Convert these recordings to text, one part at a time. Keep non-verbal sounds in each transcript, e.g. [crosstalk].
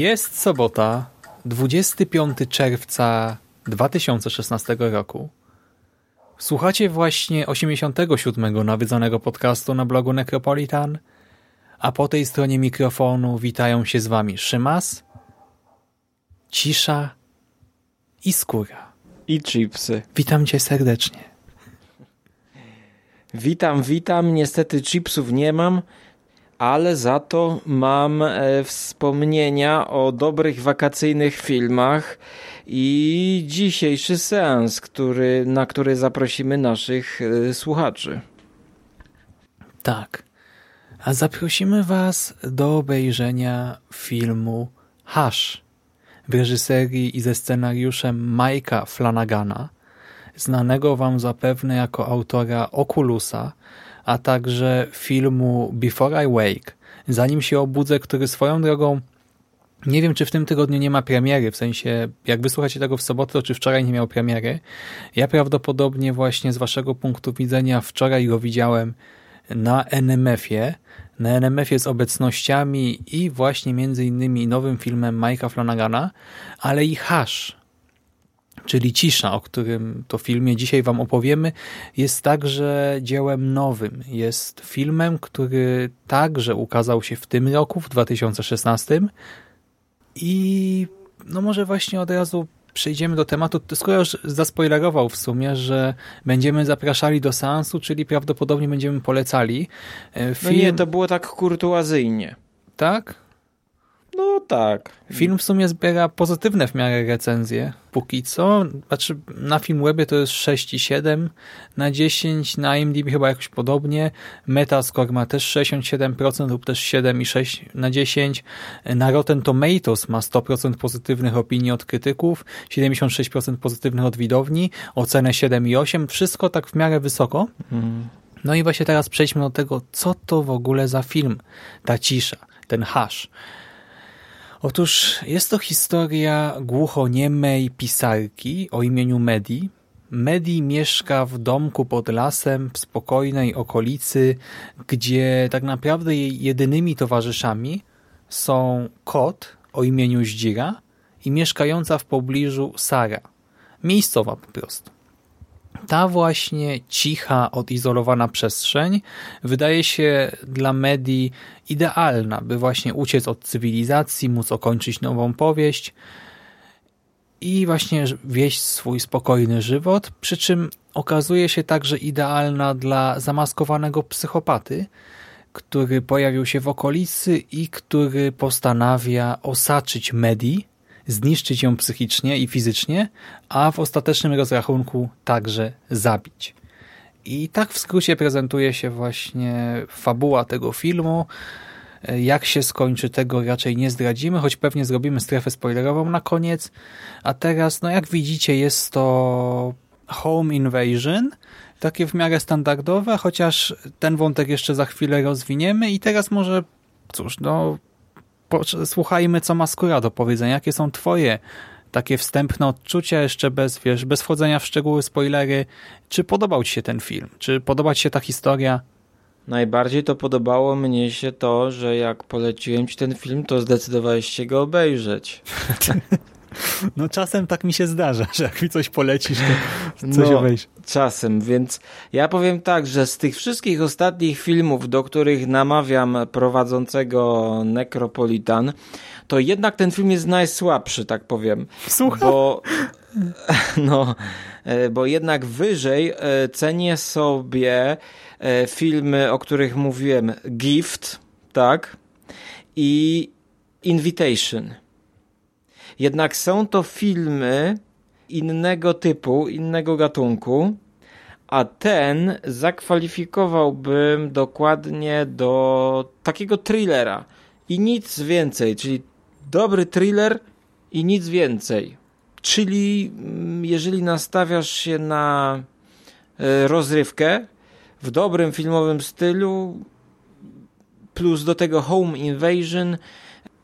Jest sobota, 25 czerwca 2016 roku. Słuchacie właśnie 87 nawiedzonego podcastu na blogu Necropolitan, a po tej stronie mikrofonu witają się z wami Szymas, Cisza i Skóra. I chipsy. Witam cię serdecznie. Witam, witam. Niestety chipsów nie mam, ale za to mam e, wspomnienia o dobrych wakacyjnych filmach i dzisiejszy seans, który, na który zaprosimy naszych e, słuchaczy. Tak. A zaprosimy was do obejrzenia filmu Hush w reżyserii i ze scenariuszem Mike'a Flanagana, znanego wam zapewne jako autora Oculusa, a także filmu Before I Wake, Zanim się obudzę, który swoją drogą nie wiem, czy w tym tygodniu nie ma premiery, w sensie jak wysłuchacie tego w sobotę, to czy wczoraj nie miał premiery. Ja prawdopodobnie właśnie z waszego punktu widzenia wczoraj go widziałem na NMF-ie, na NMF-ie z obecnościami i właśnie między innymi nowym filmem Mike'a Flanagana, ale i Hash, czyli Cisza, o którym to filmie dzisiaj wam opowiemy, jest także dziełem nowym. Jest filmem, który także ukazał się w tym roku, w 2016 i no może właśnie od razu przejdziemy do tematu, skoro już zaspoilerował w sumie, że będziemy zapraszali do seansu, czyli prawdopodobnie będziemy polecali. Film... No nie, to było tak kurtuazyjnie. Tak? No tak. Film w sumie zbiera pozytywne w miarę recenzje. Póki co, znaczy na Filmwebie to jest 6,7 na 10, na IMDb chyba jakoś podobnie. Metascore ma też 67% lub też 7,6 na 10. Na Rotten Tomatoes ma 100% pozytywnych opinii od krytyków, 76% pozytywnych od widowni, ocenę 7,8. Wszystko tak w miarę wysoko. Mm. No i właśnie teraz przejdźmy do tego, co to w ogóle za film, ta cisza, ten hash. Otóż jest to historia głuchoniemej pisarki o imieniu Medi. Medi mieszka w domku pod lasem w spokojnej okolicy, gdzie tak naprawdę jej jedynymi towarzyszami są kot o imieniu Zdzira i mieszkająca w pobliżu Sara. Miejscowa po prostu ta właśnie cicha, odizolowana przestrzeń wydaje się dla medii idealna, by właśnie uciec od cywilizacji, móc okończyć nową powieść i właśnie wieść swój spokojny żywot, przy czym okazuje się także idealna dla zamaskowanego psychopaty, który pojawił się w okolicy i który postanawia osaczyć Medi, zniszczyć ją psychicznie i fizycznie, a w ostatecznym rozrachunku także zabić. I tak w skrócie prezentuje się właśnie fabuła tego filmu. Jak się skończy, tego raczej nie zdradzimy, choć pewnie zrobimy strefę spoilerową na koniec. A teraz, no jak widzicie, jest to Home Invasion, takie w miarę standardowe, chociaż ten wątek jeszcze za chwilę rozwiniemy i teraz może, cóż, no słuchajmy, co ma skóra do powiedzenia. Jakie są twoje takie wstępne odczucia, jeszcze bez, wiesz, bez wchodzenia w szczegóły, spoilery. Czy podobał ci się ten film? Czy podoba ci się ta historia? Najbardziej to podobało mnie się to, że jak poleciłem ci ten film, to zdecydowałeś się go obejrzeć. [laughs] No czasem tak mi się zdarza, że jak mi coś polecisz, to coś no, obejrzy. Czasem, więc ja powiem tak, że z tych wszystkich ostatnich filmów, do których namawiam prowadzącego Necropolitan, to jednak ten film jest najsłabszy, tak powiem. Słucham? Bo, [laughs] no, e, bo jednak wyżej e, cenię sobie e, filmy, o których mówiłem. Gift, tak? I Invitation. Jednak są to filmy innego typu, innego gatunku, a ten zakwalifikowałbym dokładnie do takiego thrillera i nic więcej, czyli dobry thriller i nic więcej. Czyli mm, jeżeli nastawiasz się na e, rozrywkę w dobrym filmowym stylu, plus do tego Home Invasion,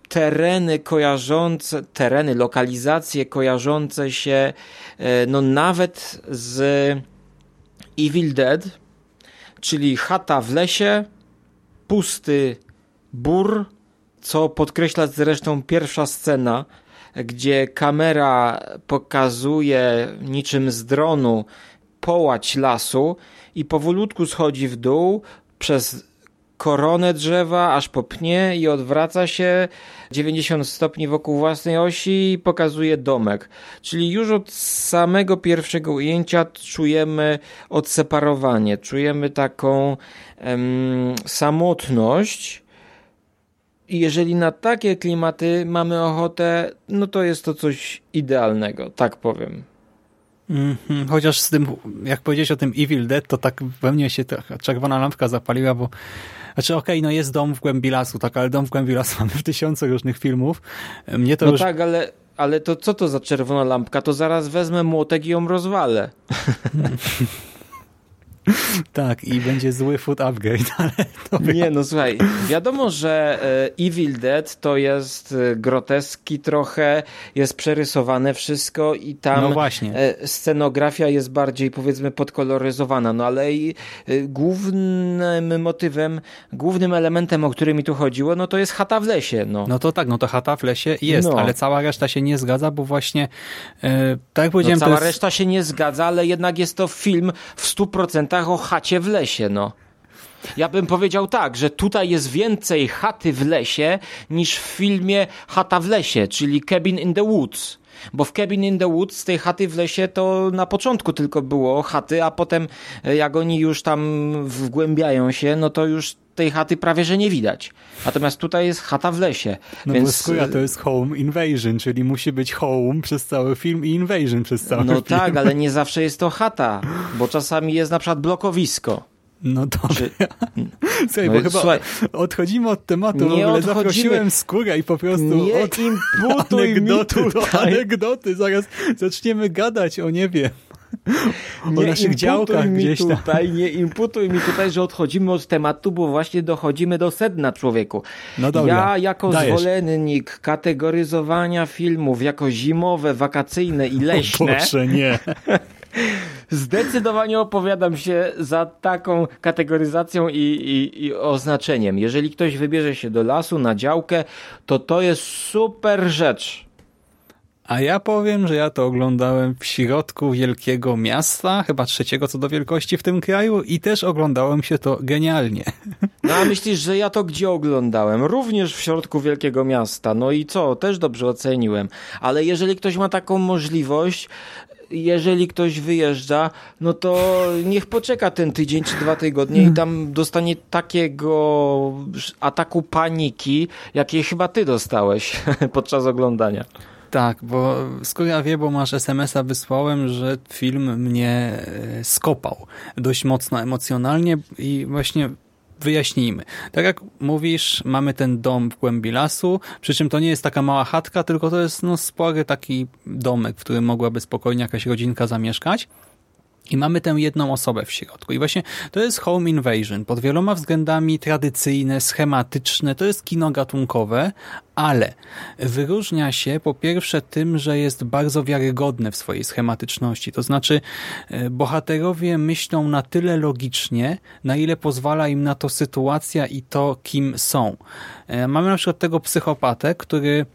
tereny kojarzące, tereny, lokalizacje kojarzące się e, no nawet z Evil Dead, czyli chata w lesie, pusty bur, co podkreśla zresztą pierwsza scena, gdzie kamera pokazuje niczym z dronu połać lasu i powolutku schodzi w dół przez koronę drzewa, aż po pnie i odwraca się 90 stopni wokół własnej osi i pokazuje domek. Czyli już od samego pierwszego ujęcia czujemy odseparowanie, czujemy taką em, samotność. I jeżeli na takie klimaty mamy ochotę, no to jest to coś idealnego, tak powiem. -hmm. Chociaż z tym, jak powiedzieć o tym Evil Dead, to tak we mnie się trochę czerwona lampka zapaliła, bo znaczy okej, okay, no jest dom w głębi lasu, tak, ale dom w głębi lasu [laughs] mamy w tysiące różnych filmów. Mnie to no już... tak, ale, ale to co to za czerwona lampka? To zaraz wezmę młotek i ją rozwalę. [laughs] [laughs] Tak, i będzie zły food upgrade, [laughs] ale to Nie, no słuchaj, wiadomo, że e, Evil Dead to jest e, groteski trochę, jest przerysowane wszystko i tam no właśnie. E, scenografia jest bardziej powiedzmy podkoloryzowana, no ale i głównym motywem, głównym elementem, o który mi tu chodziło, no to jest chata w lesie. No, no to tak, no to chata w lesie jest, no. ale cała reszta się nie zgadza, bo właśnie tak jak powiedziałem... No cała jest... reszta się nie zgadza, ale jednak jest to film w 100% o chacie w lesie, no. Ja bym powiedział tak, że tutaj jest więcej chaty w lesie niż w filmie Chata w lesie, czyli Cabin in the Woods. Bo w Cabin in the Woods tej chaty w lesie to na początku tylko było chaty, a potem e, jak oni już tam wgłębiają się, no to już tej chaty prawie że nie widać. Natomiast tutaj jest chata w lesie. No więc... to jest home invasion, czyli musi być home przez cały film i invasion przez cały no film. No tak, ale nie zawsze jest to chata, bo czasami jest na przykład blokowisko. No dobrze. Czy... [laughs] Słuchaj, no, bo chyba słuchaj, odchodzimy od tematu. Nie w ogóle odchodzimy. zaprosiłem skórę i po prostu nie od anegdoty mi do anegdoty. Zaraz zaczniemy gadać o nie o naszych działkach mi gdzieś tam. tutaj, Nie imputuj mi tutaj, że odchodzimy od tematu, bo właśnie dochodzimy do sedna człowieku. No dobra, ja jako dajesz. zwolennik kategoryzowania filmów jako zimowe, wakacyjne i leśne... O Boże, nie. [laughs] Zdecydowanie opowiadam się za taką kategoryzacją i, i, i, oznaczeniem. Jeżeli ktoś wybierze się do lasu na działkę, to to jest super rzecz. A ja powiem, że ja to oglądałem w środku wielkiego miasta, chyba trzeciego co do wielkości w tym kraju i też oglądałem się to genialnie. [laughs] No a myślisz, że ja to gdzie oglądałem? Również w środku wielkiego miasta. No i co? Też dobrze oceniłem. Ale jeżeli ktoś ma taką możliwość, jeżeli ktoś wyjeżdża, no to niech poczeka ten tydzień czy dwa tygodnie i tam dostanie takiego ataku paniki, jakiej chyba ty dostałeś [laughs] podczas oglądania. Tak, bo skoro ja wie, bo masz SMS-a wysłałem, że film mnie e, skopał dość mocno emocjonalnie i właśnie wyjaśnijmy. Tak jak mówisz, mamy ten dom w głębi lasu, przy czym to nie jest taka mała chatka, tylko to jest no, spory taki domek, w którym mogłaby spokojnie jakaś rodzinka zamieszkać. I mamy tę jedną osobę w środku. I właśnie to jest home invasion. Pod wieloma względami tradycyjne, schematyczne. To jest kino gatunkowe, ale wyróżnia się po pierwsze tym, że jest bardzo wiarygodne w swojej schematyczności. To znaczy e, bohaterowie myślą na tyle logicznie, na ile pozwala im na to sytuacja i to, kim są. E, mamy na przykład tego psychopatę, który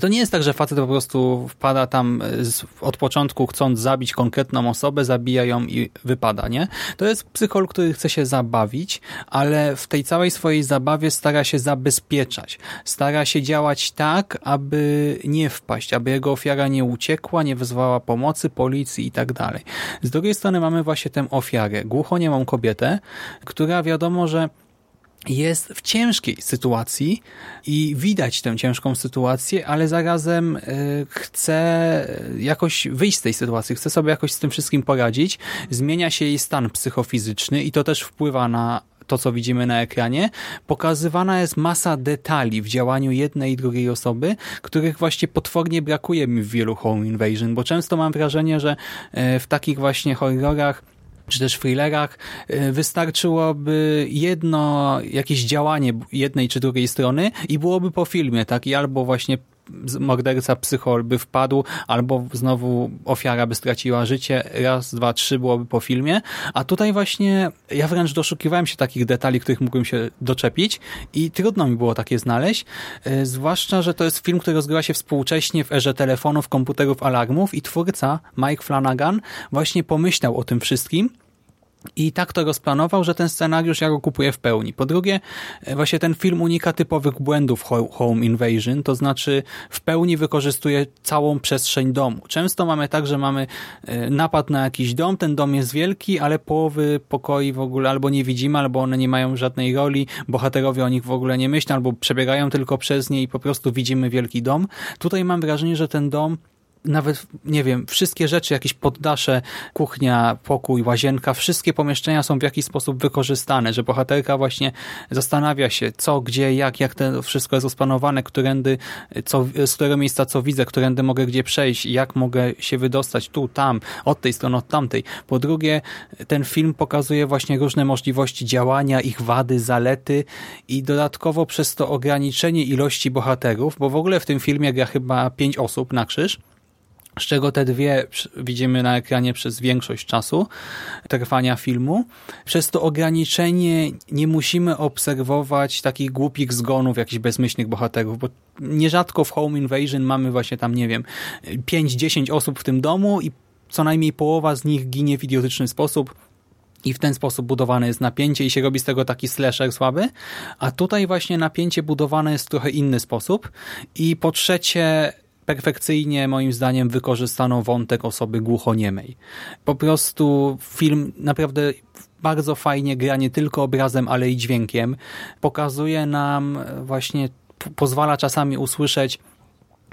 to nie jest tak, że facet po prostu wpada tam e, od początku chcąc zabić konkretną osobę, zabija ją i wypada, nie? To jest psycholog, który chce się zabawić, ale w tej całej swojej zabawie stara się zabezpieczać. Stara się działać tak, aby nie wpaść, aby jego ofiara nie uciekła, nie wezwała pomocy, policji i tak dalej. Z drugiej strony mamy właśnie tę ofiarę, głuchoniemą kobietę, która wiadomo, że jest w ciężkiej sytuacji i widać tę ciężką sytuację, ale zarazem e, chce jakoś wyjść z tej sytuacji, chce sobie jakoś z tym wszystkim poradzić. Zmienia się jej stan psychofizyczny i to też wpływa na to, co widzimy na ekranie, pokazywana jest masa detali w działaniu jednej i drugiej osoby, których właśnie potwornie brakuje mi w wielu Home Invasion, bo często mam wrażenie, że e, w takich właśnie horrorach czy też thrillerach y, wystarczyłoby jedno jakieś działanie jednej czy drugiej strony i byłoby po filmie, tak? I albo właśnie morderca psychol by wpadł, albo znowu ofiara by straciła życie, raz, dwa, trzy byłoby po filmie, a tutaj właśnie ja wręcz doszukiwałem się takich detali, których mógłbym się doczepić i trudno mi było takie znaleźć, y, zwłaszcza, że to jest film, który rozgrywa się współcześnie w erze telefonów, komputerów, alarmów i twórca Mike Flanagan właśnie pomyślał o tym wszystkim i tak to rozplanował, że ten scenariusz ja go kupuję w pełni. Po drugie, e, właśnie ten film unika typowych błędów Home Invasion, to znaczy w pełni wykorzystuje całą przestrzeń domu. Często mamy tak, że mamy e, napad na jakiś dom, ten dom jest wielki, ale połowy pokoi w ogóle albo nie widzimy, albo one nie mają żadnej roli, bohaterowie o nich w ogóle nie myślą, albo przebiegają tylko przez nie i po prostu widzimy wielki dom. Tutaj mam wrażenie, że ten dom nawet, nie wiem, wszystkie rzeczy, jakieś poddasze, kuchnia, pokój, łazienka, wszystkie pomieszczenia są w jakiś sposób wykorzystane, że bohaterka właśnie zastanawia się, co, gdzie, jak, jak to wszystko jest rozplanowane, którędy, co, z którego miejsca co widzę, którędy mogę gdzie przejść, jak mogę się wydostać tu, tam, od tej strony, od tamtej. Po drugie, ten film pokazuje właśnie różne możliwości działania, ich wady, zalety i dodatkowo przez to ograniczenie ilości bohaterów, bo w ogóle w tym filmie gra chyba pięć osób na krzyż, z czego te dwie widzimy na ekranie przez większość czasu trwania filmu. Przez to ograniczenie nie musimy obserwować takich głupich zgonów, jakichś bezmyślnych bohaterów, bo nierzadko w Home Invasion mamy właśnie tam, nie wiem, 5-10 osób w tym domu i co najmniej połowa z nich ginie w idiotyczny sposób, i w ten sposób budowane jest napięcie i się robi z tego taki slasher słaby, a tutaj właśnie napięcie budowane jest w trochę inny sposób i po trzecie perfekcyjnie moim zdaniem wykorzystano wątek osoby głuchoniemej. Po prostu film naprawdę bardzo fajnie gra nie tylko obrazem, ale i dźwiękiem. Pokazuje nam właśnie, pozwala czasami usłyszeć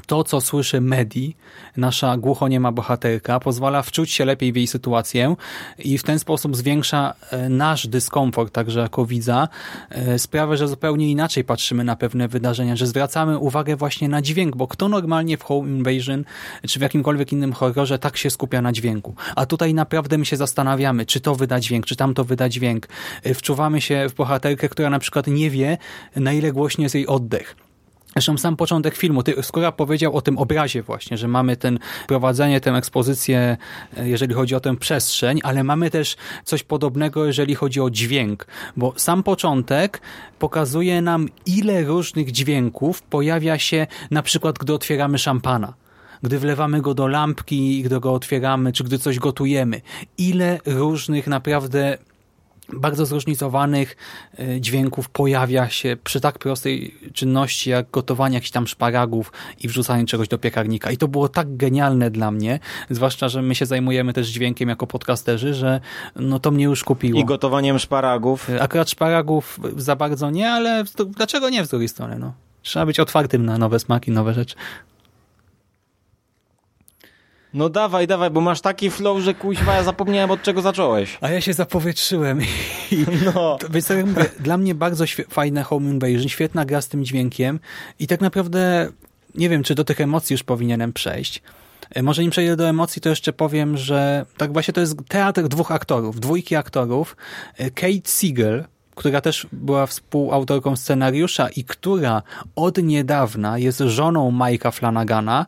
to, co słyszy Medi, nasza głuchoniema bohaterka, pozwala wczuć się lepiej w jej sytuację i w ten sposób zwiększa e, nasz dyskomfort, także jako widza, e, sprawia, że zupełnie inaczej patrzymy na pewne wydarzenia, że zwracamy uwagę właśnie na dźwięk, bo kto normalnie w Home Invasion czy w jakimkolwiek innym horrorze tak się skupia na dźwięku. A tutaj naprawdę my się zastanawiamy, czy to wyda dźwięk, czy tamto wyda dźwięk. E, wczuwamy się w bohaterkę, która na przykład nie wie, na ile głośny jest jej oddech Zresztą sam początek filmu, ty, Skóra powiedział o tym obrazie właśnie, że mamy ten prowadzenie, tę ekspozycję, e, jeżeli chodzi o tę przestrzeń, ale mamy też coś podobnego, jeżeli chodzi o dźwięk, bo sam początek pokazuje nam, ile różnych dźwięków pojawia się na przykład, gdy otwieramy szampana gdy wlewamy go do lampki, gdy go otwieramy, czy gdy coś gotujemy. Ile różnych naprawdę bardzo zróżnicowanych e, dźwięków pojawia się przy tak prostej czynności jak gotowanie jakichś tam szparagów i wrzucanie czegoś do piekarnika. I to było tak genialne dla mnie, zwłaszcza, że my się zajmujemy też dźwiękiem jako podcasterzy, że no to mnie już kupiło. I gotowaniem szparagów. E, akurat szparagów za bardzo nie, ale dlaczego nie z drugiej strony? No. Trzeba być otwartym na nowe smaki, nowe rzeczy. No dawaj, dawaj, bo masz taki flow, że kuźwa, ja zapomniałem od czego zacząłeś. A ja się zapowietrzyłem. I no. To, więc tak mówię, dla mnie bardzo fajne Home Invasion, świetna gra z tym dźwiękiem i tak naprawdę nie wiem, czy do tych emocji już powinienem przejść. E, może nim przejdę do emocji, to jeszcze powiem, że tak właśnie to jest teatr dwóch aktorów, dwójki aktorów. E, Kate Siegel, która też była współautorką scenariusza i która od niedawna jest żoną Mike'a Flanagana,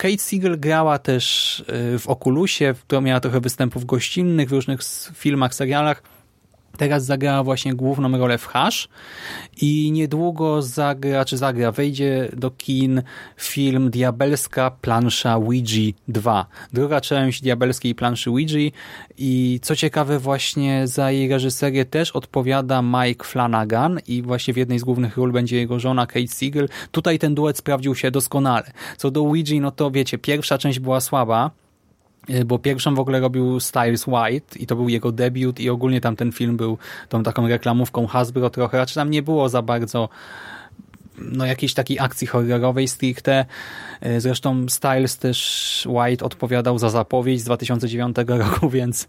Kate Siegel grała też y, w Oculusie, która miała trochę występów gościnnych w różnych filmach, serialach. Teraz zagrała właśnie główną rolę w Hash i niedługo zagra, czy zagra, wejdzie do kin film Diabelska plansza Ouija 2. Druga część Diabelskiej planszy Ouija i co ciekawe właśnie za jej reżyserię też odpowiada Mike Flanagan i właśnie w jednej z głównych ról będzie jego żona Kate Siegel. Tutaj ten duet sprawdził się doskonale. Co do Ouija, no to wiecie, pierwsza część była słaba, bo pierwszą w ogóle robił Styles White i to był jego debiut i ogólnie tam ten film był tą taką reklamówką Hasbro trochę, raczej tam nie było za bardzo no jakiejś takiej akcji horrorowej stricte. E, zresztą Styles też White odpowiadał za zapowiedź z 2009 [laughs] roku, więc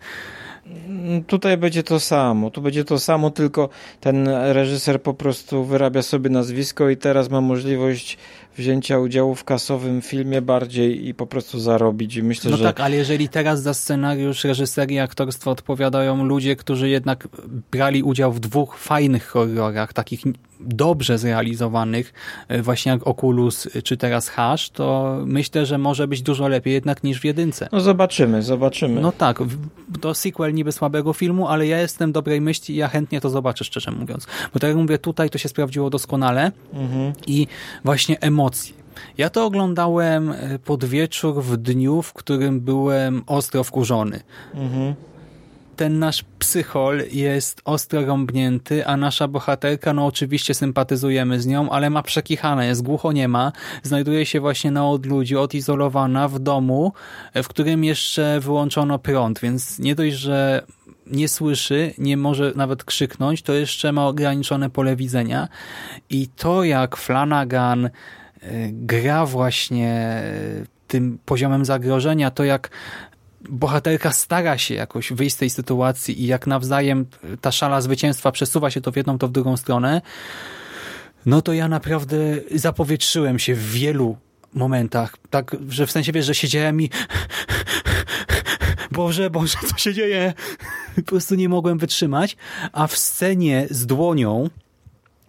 Tutaj będzie to samo. Tu będzie to samo, tylko ten reżyser po prostu wyrabia sobie nazwisko i teraz ma możliwość wzięcia udziału w kasowym filmie bardziej i po prostu zarobić. I myślę, no że... tak, ale jeżeli teraz za scenariusz, reżyserię i aktorstwo odpowiadają ludzie, którzy jednak brali udział w dwóch fajnych horrorach, takich dobrze zrealizowanych, e, właśnie jak Oculus czy teraz Hash, to myślę, że może być dużo lepiej jednak niż w jedynce. No zobaczymy, zobaczymy. No tak, to sequel niby słabego filmu, ale ja jestem dobrej myśli i ja chętnie to zobaczę, szczerze mówiąc. Bo tak jak mówię, tutaj to się sprawdziło doskonale mhm. i właśnie emocje. Ja to oglądałem e, pod wieczór w dniu, w którym byłem ostro wkurzony. Mhm. Ten nasz psychol jest ostro rąbnięty, a nasza bohaterka, no oczywiście sympatyzujemy z nią, ale ma przekichane, jest głucho nie ma, znajduje się właśnie na odludziu, odizolowana w domu, w którym jeszcze wyłączono prąd, więc nie dość, że nie słyszy, nie może nawet krzyknąć, to jeszcze ma ograniczone pole widzenia. I to jak Flanagan gra właśnie tym poziomem zagrożenia, to jak bohaterka stara się jakoś wyjść z tej sytuacji i jak nawzajem ta szala zwycięstwa przesuwa się to w jedną, to w drugą stronę, no to ja naprawdę zapowietrzyłem się w wielu momentach. Tak, że w sensie wiesz, że siedziałem i [laughs] Boże, Boże, co się dzieje? Po prostu nie mogłem wytrzymać. A w scenie z dłonią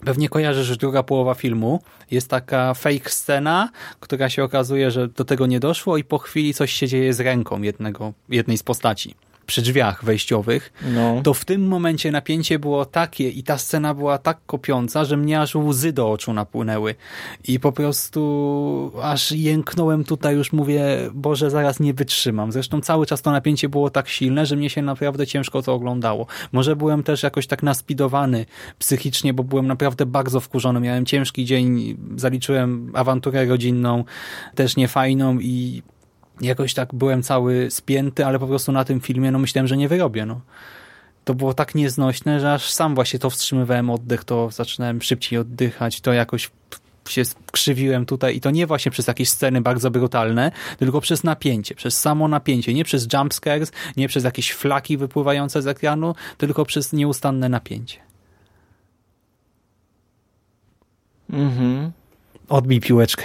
Pewnie kojarzysz, że druga połowa filmu jest taka fake scena, która się okazuje, że do tego nie doszło i po chwili coś się dzieje z ręką jednego, jednej z postaci przy drzwiach wejściowych, no. to w tym momencie napięcie było takie i ta scena była tak kopiąca, że mnie aż łzy do oczu napłynęły. I po prostu aż jęknąłem tutaj, już mówię, Boże, zaraz nie wytrzymam. Zresztą cały czas to napięcie było tak silne, że mnie się naprawdę ciężko to oglądało. Może byłem też jakoś tak naspidowany psychicznie, bo byłem naprawdę bardzo wkurzony. Miałem ciężki dzień, zaliczyłem awanturę rodzinną, też niefajną i jakoś tak byłem cały spięty, ale po prostu na tym filmie no myślałem, że nie wyrobię. No. To było tak nieznośne, że aż sam właśnie to wstrzymywałem oddech, to zaczynałem szybciej oddychać, to jakoś się krzywiłem tutaj i to nie właśnie przez jakieś sceny bardzo brutalne, tylko przez napięcie, przez samo napięcie, nie przez jumpscares, nie przez jakieś flaki wypływające z ekranu, tylko przez nieustanne napięcie. Mhm. Odbij piłeczkę.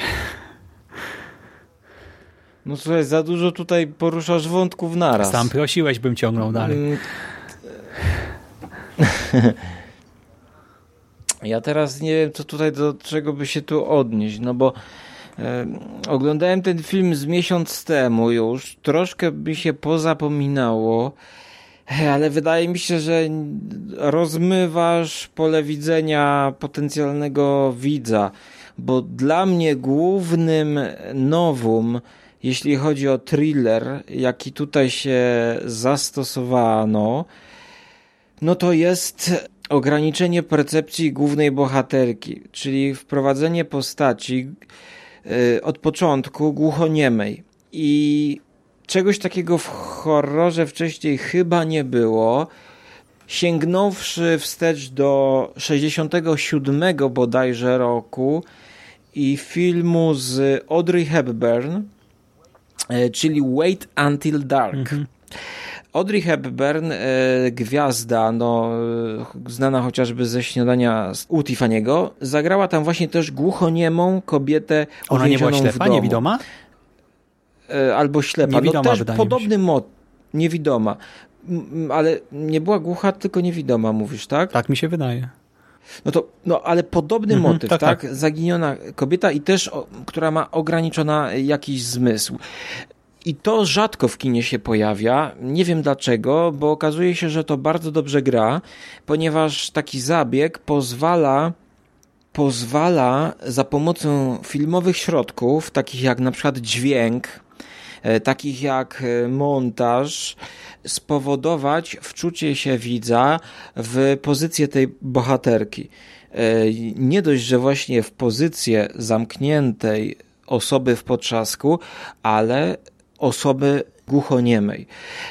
No słuchaj, za dużo tutaj poruszasz wątków naraz. Sam prosiłeś, bym ciągnął dalej. Mm. [laughs] Ja teraz nie wiem, co tutaj do czego by się tu odnieść, no bo e, oglądałem ten film z miesiąc temu już, troszkę by się pozapominało, ale wydaje mi się, że rozmywasz pole widzenia potencjalnego widza, bo dla mnie głównym nowum jeśli chodzi o thriller, jaki tutaj się zastosowano, no to jest ograniczenie percepcji głównej bohaterki, czyli wprowadzenie postaci y, od początku głuchoniemej. I czegoś takiego w horrorze wcześniej chyba nie było. Sięgnąwszy wstecz do 67 bodajże roku i filmu z Audrey Hepburn, czyli Wait Until Dark. Mhm. Audrey Hepburn, e, gwiazda, no, e, znana chociażby ze śniadania u Tiffany'ego, zagrała tam właśnie też głuchoniemą kobietę Ona nie była ślepa, niewidoma? E, albo ślepa. No niewidoma, no też podobny mod, niewidoma. Ale nie była głucha, tylko niewidoma, mówisz, tak? Tak mi się wydaje. No to, no ale podobny mhm, motyw, tak, tak? tak? Zaginiona kobieta i też, o, która ma ograniczona jakiś zmysł. I to rzadko w kinie się pojawia. Nie wiem dlaczego, bo okazuje się, że to bardzo dobrze gra, ponieważ taki zabieg pozwala pozwala za pomocą filmowych środków, takich jak na przykład dźwięk, takich jak e, montaż, spowodować wczucie się widza w pozycję tej bohaterki. E, nie dość, że właśnie w pozycję zamkniętej osoby w potrzasku, ale osoby głuchoniemej.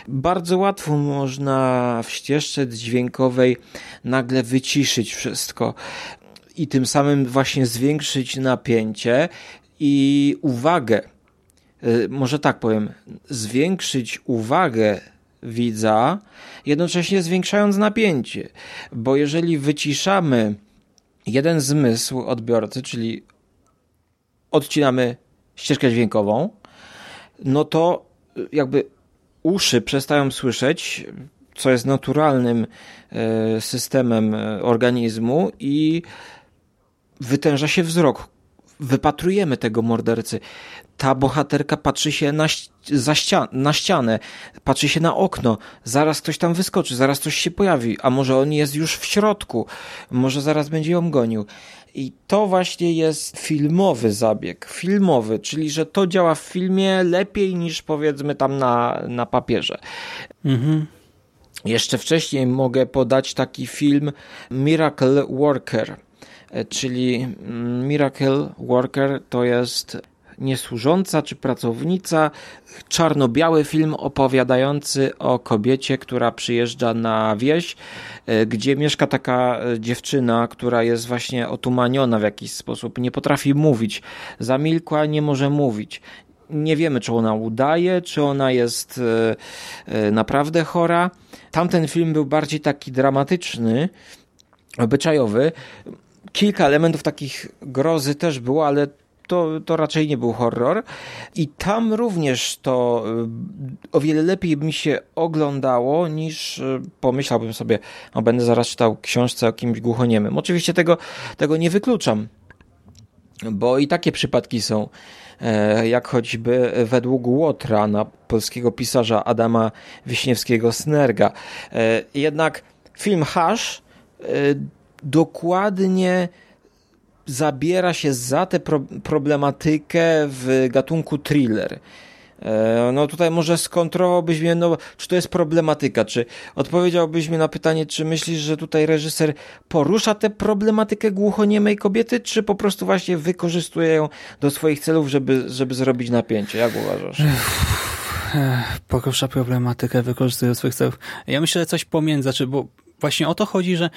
Bardzo łatwo można w ścieżce dźwiękowej nagle wyciszyć wszystko i tym samym właśnie zwiększyć napięcie i uwagę. E, może tak powiem, zwiększyć uwagę widza, jednocześnie zwiększając napięcie. Bo jeżeli wyciszamy jeden zmysł odbiorcy, czyli odcinamy ścieżkę dźwiękową, no to jakby uszy przestają słyszeć, co jest naturalnym e, systemem organizmu i wytęża się wzrok. Wypatrujemy tego mordercy. Ta bohaterka patrzy się na, za ścian na ścianę, patrzy się na okno. Zaraz ktoś tam wyskoczy, zaraz coś się pojawi, a może on jest już w środku, może zaraz będzie ją gonił. I to właśnie jest filmowy zabieg, filmowy, czyli że to działa w filmie lepiej niż powiedzmy tam na, na papierze. Mhm. Jeszcze wcześniej mogę podać taki film Miracle Worker, e, czyli mm, Miracle Worker to jest niesłużąca czy pracownica, czarno-biały film opowiadający o kobiecie, która przyjeżdża na wieś, e, gdzie mieszka taka e, dziewczyna, która jest właśnie otumaniona w jakiś sposób, nie potrafi mówić, zamilkła, nie może mówić. Nie wiemy, czy ona udaje, czy ona jest e, naprawdę chora. Tamten film był bardziej taki dramatyczny, obyczajowy. Kilka elementów takich grozy też było, ale to, to raczej nie był horror. I tam również to y, o wiele lepiej mi się oglądało niż y, pomyślałbym sobie, no będę zaraz czytał książce o kimś głuchoniemym. Oczywiście tego, tego nie wykluczam, bo i takie przypadki są e, jak choćby według Łotra na polskiego pisarza Adama Wiśniewskiego-Snerga. E, jednak film Hash e, dokładnie zabiera się za tę pro problematykę w gatunku thriller. E, no tutaj może skontrolowałbyś mnie, no, czy to jest problematyka, czy odpowiedziałbyś mi na pytanie, czy myślisz, że tutaj reżyser porusza tę problematykę głuchoniemej kobiety, czy po prostu właśnie wykorzystuje ją do swoich celów, żeby, żeby zrobić napięcie? Jak uważasz? Porusza problematykę, wykorzystuje do swoich celów. Ja myślę, że coś pomiędzy, znaczy, bo właśnie o to chodzi, że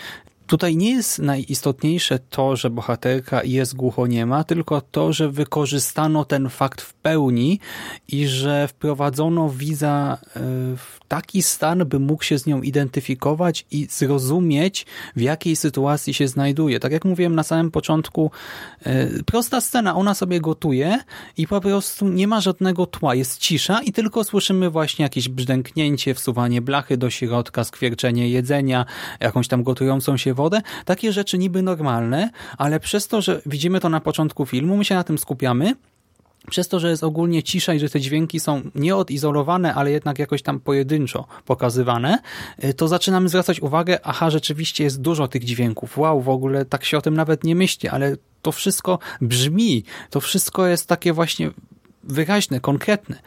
Tutaj nie jest najistotniejsze to, że bohaterka jest głuchoniema, tylko to, że wykorzystano ten fakt w pełni i że wprowadzono widza e, w taki stan, by mógł się z nią identyfikować i zrozumieć, w jakiej sytuacji się znajduje. Tak jak mówiłem na samym początku, e, prosta scena, ona sobie gotuje i po prostu nie ma żadnego tła, jest cisza i tylko słyszymy właśnie jakieś brzdęknięcie, wsuwanie blachy do środka, skwierczenie jedzenia, jakąś tam gotującą się wodę. Takie rzeczy niby normalne, ale przez to, że widzimy to na początku filmu, my się na tym skupiamy, przez to, że jest ogólnie cisza i że te dźwięki są nieodizolowane, ale jednak jakoś tam pojedynczo pokazywane, y, to zaczynamy zwracać uwagę, aha, rzeczywiście jest dużo tych dźwięków, wow, w ogóle tak się o tym nawet nie myśli, ale to wszystko brzmi, to wszystko jest takie właśnie wyraźne, konkretne.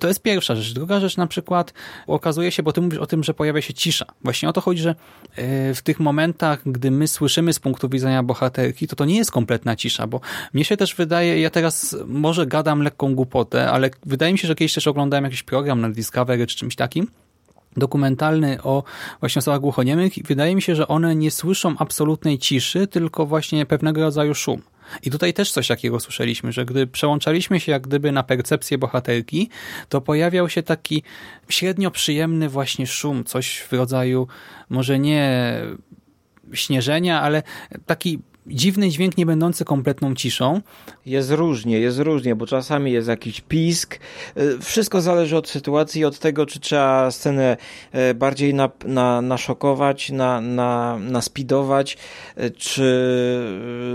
To jest pierwsza rzecz. Druga rzecz na przykład okazuje się, bo ty mówisz o tym, że pojawia się cisza. Właśnie o to chodzi, że e, w tych momentach, gdy my słyszymy z punktu widzenia bohaterki, to to nie jest kompletna cisza, bo mnie się też wydaje, ja teraz może gadam lekką głupotę, ale wydaje mi się, że kiedyś też oglądałem jakiś program na Discovery czy czymś takim, dokumentalny o właśnie osobach głuchoniemych i wydaje mi się, że one nie słyszą absolutnej ciszy, tylko właśnie pewnego rodzaju szum. I tutaj też coś takiego słyszeliśmy, że gdy przełączaliśmy się jak gdyby na percepcję bohaterki, to pojawiał się taki średnio przyjemny właśnie szum, coś w rodzaju może nie śnieżenia, ale taki dziwny dźwięk nie będący kompletną ciszą. Jest różnie, jest różnie, bo czasami jest jakiś pisk. Y, wszystko zależy od sytuacji, od tego, czy trzeba scenę y, bardziej na, na, naszokować, na, na, naspidować, y, czy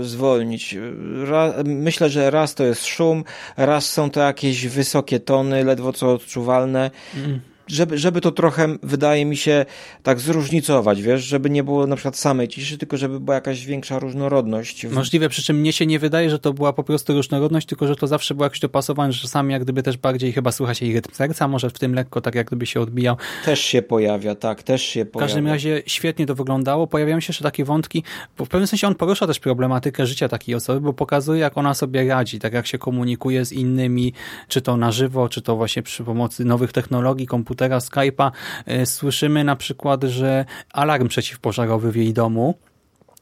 zwolnić. Ra, myślę, że raz to jest szum, raz są to jakieś wysokie tony, ledwo co odczuwalne. Mm żeby, żeby to trochę, wydaje mi się, tak zróżnicować, wiesz, żeby nie było na przykład samej ciszy, tylko żeby była jakaś większa różnorodność. Możliwe, przy czym mnie się nie wydaje, że to była po prostu różnorodność, tylko że to zawsze było jakoś dopasowane, że czasami jak gdyby też bardziej chyba słychać jej rytm serca, może w tym lekko tak jak gdyby się odbijał. Też się pojawia, tak, też się pojawia. W każdym razie świetnie to wyglądało, pojawiają się jeszcze takie wątki, bo w pewnym sensie on porusza też problematykę życia takiej osoby, bo pokazuje jak ona sobie radzi, tak jak się komunikuje z innymi, czy to na żywo, czy to właśnie przy pomocy nowych technologii, komputera, komputera, Skype'a e, słyszymy na przykład, że alarm przeciwpożarowy w jej domu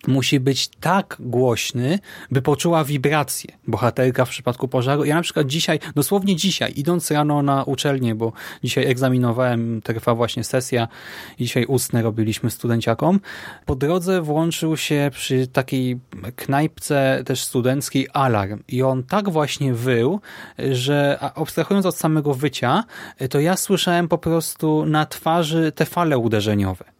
musi być tak głośny, by poczuła wibrację bohaterka w przypadku pożaru. Ja na przykład dzisiaj, dosłownie dzisiaj, idąc rano na uczelnię, bo dzisiaj egzaminowałem, trwa właśnie sesja, dzisiaj ustne robiliśmy studenciakom, po drodze włączył się przy takiej knajpce też studenckiej alarm i on tak właśnie wył, że abstrahując od samego wycia, to ja słyszałem po prostu na twarzy te fale uderzeniowe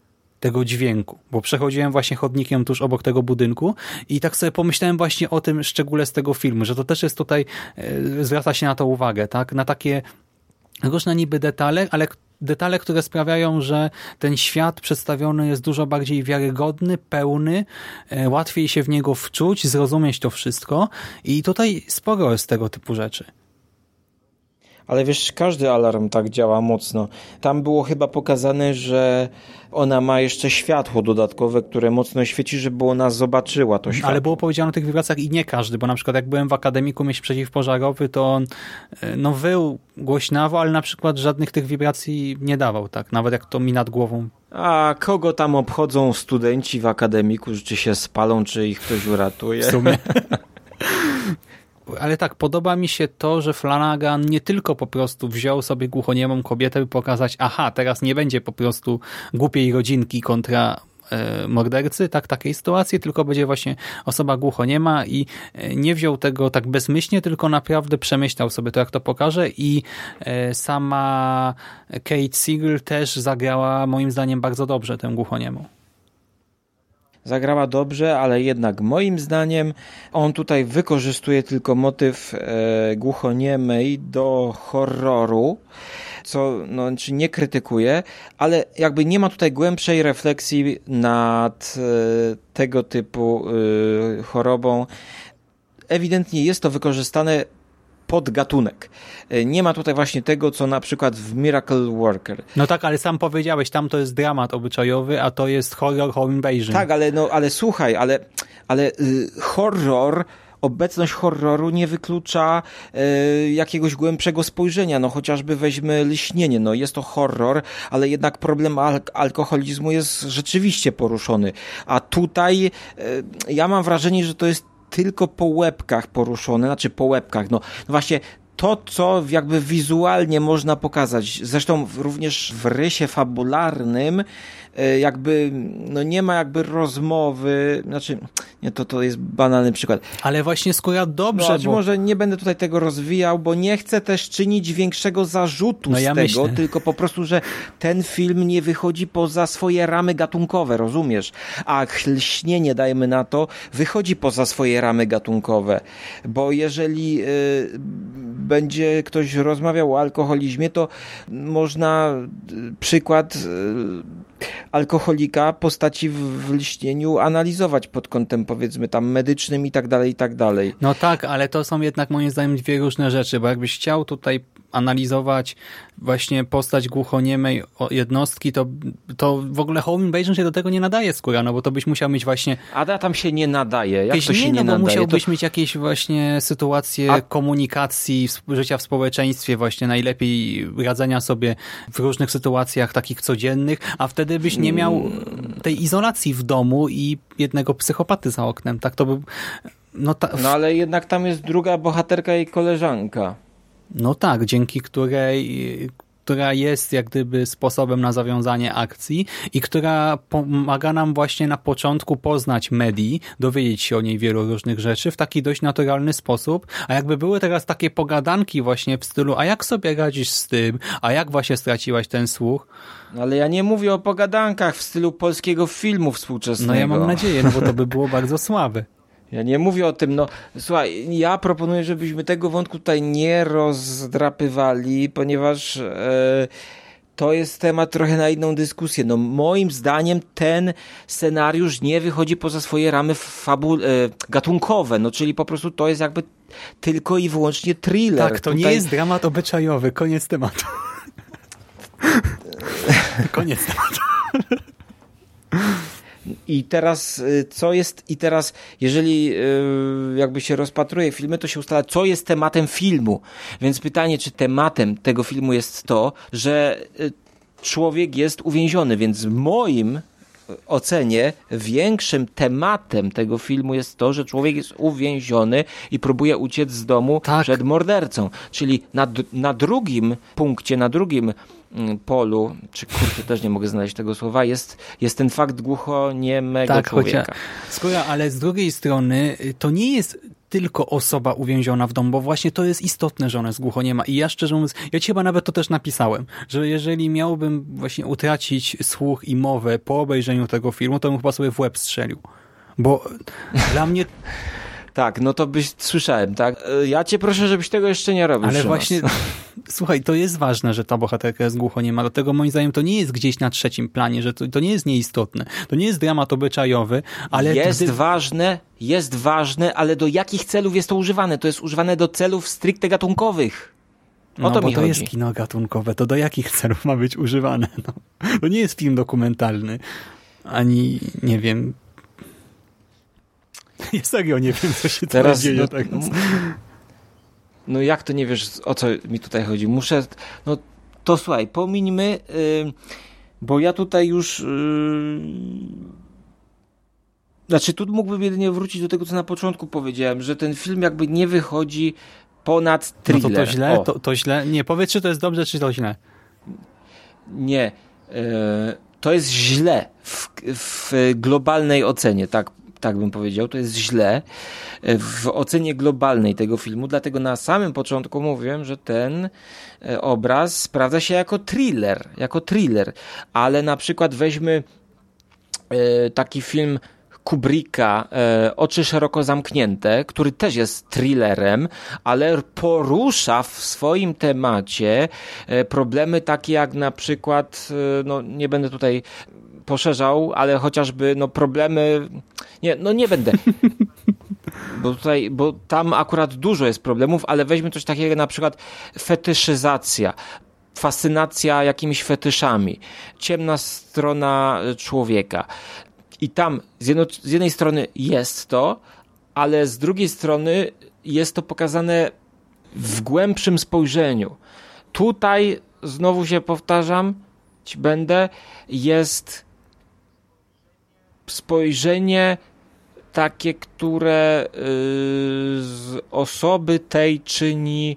tego dźwięku, bo przechodziłem właśnie chodnikiem tuż obok tego budynku i tak sobie pomyślałem właśnie o tym szczególe z tego filmu, że to też jest tutaj, e, zwraca się na to uwagę, tak? Na takie różne niby detale, ale detale, które sprawiają, że ten świat przedstawiony jest dużo bardziej wiarygodny, pełny, e, łatwiej się w niego wczuć, zrozumieć to wszystko i tutaj sporo jest tego typu rzeczy. Ale wiesz, każdy alarm tak działa mocno. Tam było chyba pokazane, że ona ma jeszcze światło dodatkowe, które mocno świeci, żeby ona zobaczyła to światło. Ale było powiedziane o tych wibracjach i nie każdy, bo na przykład jak byłem w akademiku mieć przeciwpożarowy, to on e, no wył głośnawo, ale na przykład żadnych tych wibracji nie dawał, tak, nawet jak to mi nad głową. A kogo tam obchodzą studenci w akademiku, czy się spalą, czy ich ktoś uratuje? W sumie. [laughs] ale tak, podoba mi się to, że Flanagan nie tylko po prostu wziął sobie głuchoniemą kobietę, by pokazać, aha, teraz nie będzie po prostu głupiej rodzinki kontra e, mordercy, tak, takiej sytuacji, tylko będzie właśnie osoba głuchoniema i e, nie wziął tego tak bezmyślnie, tylko naprawdę przemyślał sobie to, jak to pokaże i e, sama Kate Siegel też zagrała moim zdaniem bardzo dobrze tę głuchoniemą zagrała dobrze, ale jednak moim zdaniem on tutaj wykorzystuje tylko motyw e, głuchoniemej do horroru, co no, znaczy nie krytykuje, ale jakby nie ma tutaj głębszej refleksji nad e, tego typu e, chorobą. Ewidentnie jest to wykorzystane podgatunek. E, nie ma tutaj właśnie tego, co na przykład w Miracle Worker. No tak, ale sam powiedziałeś, tam to jest dramat obyczajowy, a to jest horror home invasion. Tak, ale, no, ale słuchaj, ale, ale y, horror obecność horroru nie wyklucza y, jakiegoś głębszego spojrzenia. No chociażby weźmy Lśnienie. No jest to horror, ale jednak problem al alkoholizmu jest rzeczywiście poruszony. A tutaj y, ja mam wrażenie, że to jest tylko po łebkach poruszone, znaczy po łebkach, no, no właśnie to, co jakby wizualnie można pokazać, zresztą również w rysie fabularnym, jakby no nie ma jakby rozmowy, znaczy nie, to, to jest banalny przykład. Ale właśnie skoro dobrze, no, bo... może nie będę tutaj tego rozwijał, bo nie chcę też czynić większego zarzutu no, z ja tego, myślę. tylko po prostu, że ten film nie wychodzi poza swoje ramy gatunkowe, rozumiesz? A chlśnienie, dajmy na to, wychodzi poza swoje ramy gatunkowe, bo jeżeli y, będzie ktoś rozmawiał o alkoholizmie, to można y, przykład y, alkoholika postaci w, w lśnieniu analizować pod kątem powiedzmy tam medycznym i tak dalej, i tak dalej. No tak, ale to są jednak moim zdaniem dwie różne rzeczy, bo jakbyś chciał tutaj analizować właśnie postać głuchoniemej jednostki, to, to w ogóle Home Invasion się do tego nie nadaje skóra, no bo to byś musiał mieć właśnie... A tam się nie nadaje. Jak jakieś, to się nie, nie no, nadaje? musiałbyś to... mieć jakieś właśnie sytuacje A... komunikacji, życia w społeczeństwie, właśnie najlepiej radzenia sobie w różnych sytuacjach takich codziennych, a wtedy byś nie miał mm. tej izolacji w domu i jednego psychopaty za oknem. Tak to by... No, ta... no ale jednak tam jest druga bohaterka i koleżanka. No tak, dzięki której która jest jak gdyby sposobem na zawiązanie akcji i która pomaga nam właśnie na początku poznać Medi, dowiedzieć się o niej wielu różnych rzeczy w taki dość naturalny sposób, a jakby były teraz takie pogadanki właśnie w stylu, a jak sobie radzisz z tym, a jak właśnie straciłaś ten słuch, ale ja nie mówię o pogadankach w stylu polskiego filmu współczesnego. No ja mam nadzieję, no bo to by było bardzo słabe. Ja nie mówię o tym, no słuchaj, ja proponuję, żebyśmy tego wątku tutaj nie rozdrapywali, ponieważ e, to jest temat trochę na inną dyskusję. No moim zdaniem ten scenariusz nie wychodzi poza swoje ramy fabu- e, gatunkowe, no czyli po prostu to jest jakby tylko i wyłącznie thriller. Tak, to tutaj... nie jest dramat obyczajowy, koniec tematu. [laughs] koniec tematu. I teraz y, co jest, i teraz jeżeli y, jakby się rozpatruje filmy, to się ustala, co jest tematem filmu. Więc pytanie, czy tematem tego filmu jest to, że y, człowiek jest uwięziony, więc w moim ocenie większym tematem tego filmu jest to, że człowiek jest uwięziony i próbuje uciec z domu tak. przed mordercą. Czyli na, na drugim punkcie, na drugim polu, czy kurczę, też nie mogę znaleźć tego słowa, jest, jest ten fakt głuchoniemego tak, człowieka. Chociaż, skoro, ale z drugiej strony y, to nie jest tylko osoba uwięziona w domu, bo właśnie to jest istotne, że ona jest głuchoniema. I ja szczerze mówiąc, ja ci chyba nawet to też napisałem, że jeżeli miałbym właśnie utracić słuch i mowę po obejrzeniu tego filmu, to bym chyba sobie w łeb strzelił. Bo dla mnie tak, no to byś słyszałem, tak? E, ja cię proszę, żebyś tego jeszcze nie robił. Ale właśnie, [laughs] słuchaj, to jest ważne, że ta bohaterka jest głuchoniema, dlatego moim zdaniem to nie jest gdzieś na trzecim planie, że to, to nie jest nieistotne. To nie jest dramat obyczajowy, ale... Jest gdy... ważne, jest ważne, ale do jakich celów jest to używane? To jest używane do celów stricte gatunkowych. O no, to bo to chodzi. jest kino gatunkowe, to do jakich [laughs] celów ma być używane? No. To nie jest film dokumentalny, ani, nie wiem, [laughs] Ja serio nie wiem, co się teraz dzieje. No, tak. no jak to nie wiesz, o co mi tutaj chodzi? Muszę, no to słuchaj, pomińmy, yy, bo ja tutaj już... Yy, znaczy, tu mógłbym jedynie wrócić do tego, co na początku powiedziałem, że ten film jakby nie wychodzi ponad thriller. No to, to źle, to, to, źle. Nie, powiedz, czy to jest dobrze, czy to źle. Nie. Yy, to jest źle w, w globalnej ocenie, tak tak bym powiedział, to jest źle e, w ocenie globalnej tego filmu, dlatego na samym początku mówiłem, że ten e, obraz sprawdza się jako thriller, jako thriller, ale na przykład weźmy e, taki film Kubricka Oczy szeroko zamknięte, który też jest thrillerem, ale porusza w swoim temacie problemy takie jak na przykład, no nie będę tutaj poszerzał, ale chociażby no problemy, nie, no nie będę. [laughs] Bo tutaj, bo tam akurat dużo jest problemów, ale weźmy coś takiego na przykład fetyszyzacja, fascynacja jakimiś fetyszami, ciemna strona człowieka. I tam z, jedno, z jednej strony jest to, ale z drugiej strony jest to pokazane w głębszym spojrzeniu. Tutaj znowu się powtarzam, ci będę, jest spojrzenie takie, które y, z osoby tej czyni,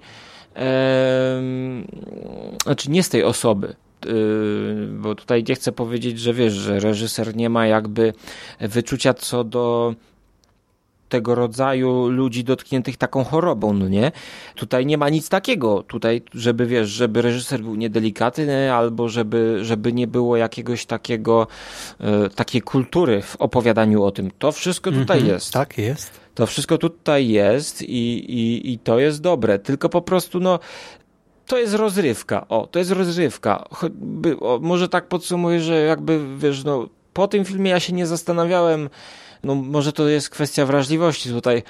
znaczy nie z tej osoby, y, bo tutaj nie chcę powiedzieć, że wiesz, że reżyser nie ma jakby wyczucia co do tego rodzaju ludzi dotkniętych taką chorobą, no nie? Tutaj nie ma nic takiego, tutaj, żeby wiesz, żeby reżyser był niedelikatny, albo żeby, żeby nie było jakiegoś takiego, e, takiej kultury w opowiadaniu o tym. To wszystko tutaj -hmm, jest. Tak jest. To wszystko tutaj jest i, i, i to jest dobre, tylko po prostu, no, to jest rozrywka. O, to jest rozrywka. Choćby, o, może tak podsumuję, że jakby, wiesz, no, po tym filmie ja się nie zastanawiałem, no może to jest kwestia wrażliwości tutaj.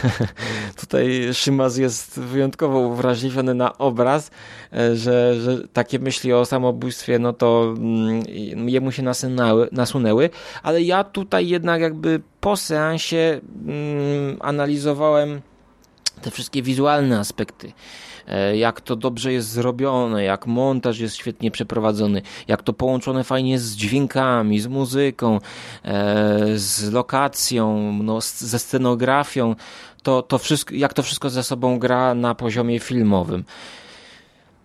[laughs] tutaj Szymas jest wyjątkowo wrażliwiony na obraz, e, że, że takie myśli o samobójstwie, no to mm, jemu się nasunęły, nasunęły, ale ja tutaj jednak jakby po seansie mm, analizowałem te wszystkie wizualne aspekty. E, jak to dobrze jest zrobione, jak montaż jest świetnie przeprowadzony, jak to połączone fajnie z dźwiękami, z muzyką, e, z lokacją, no, ze scenografią, to, to wszystko, jak to wszystko ze sobą gra na poziomie filmowym.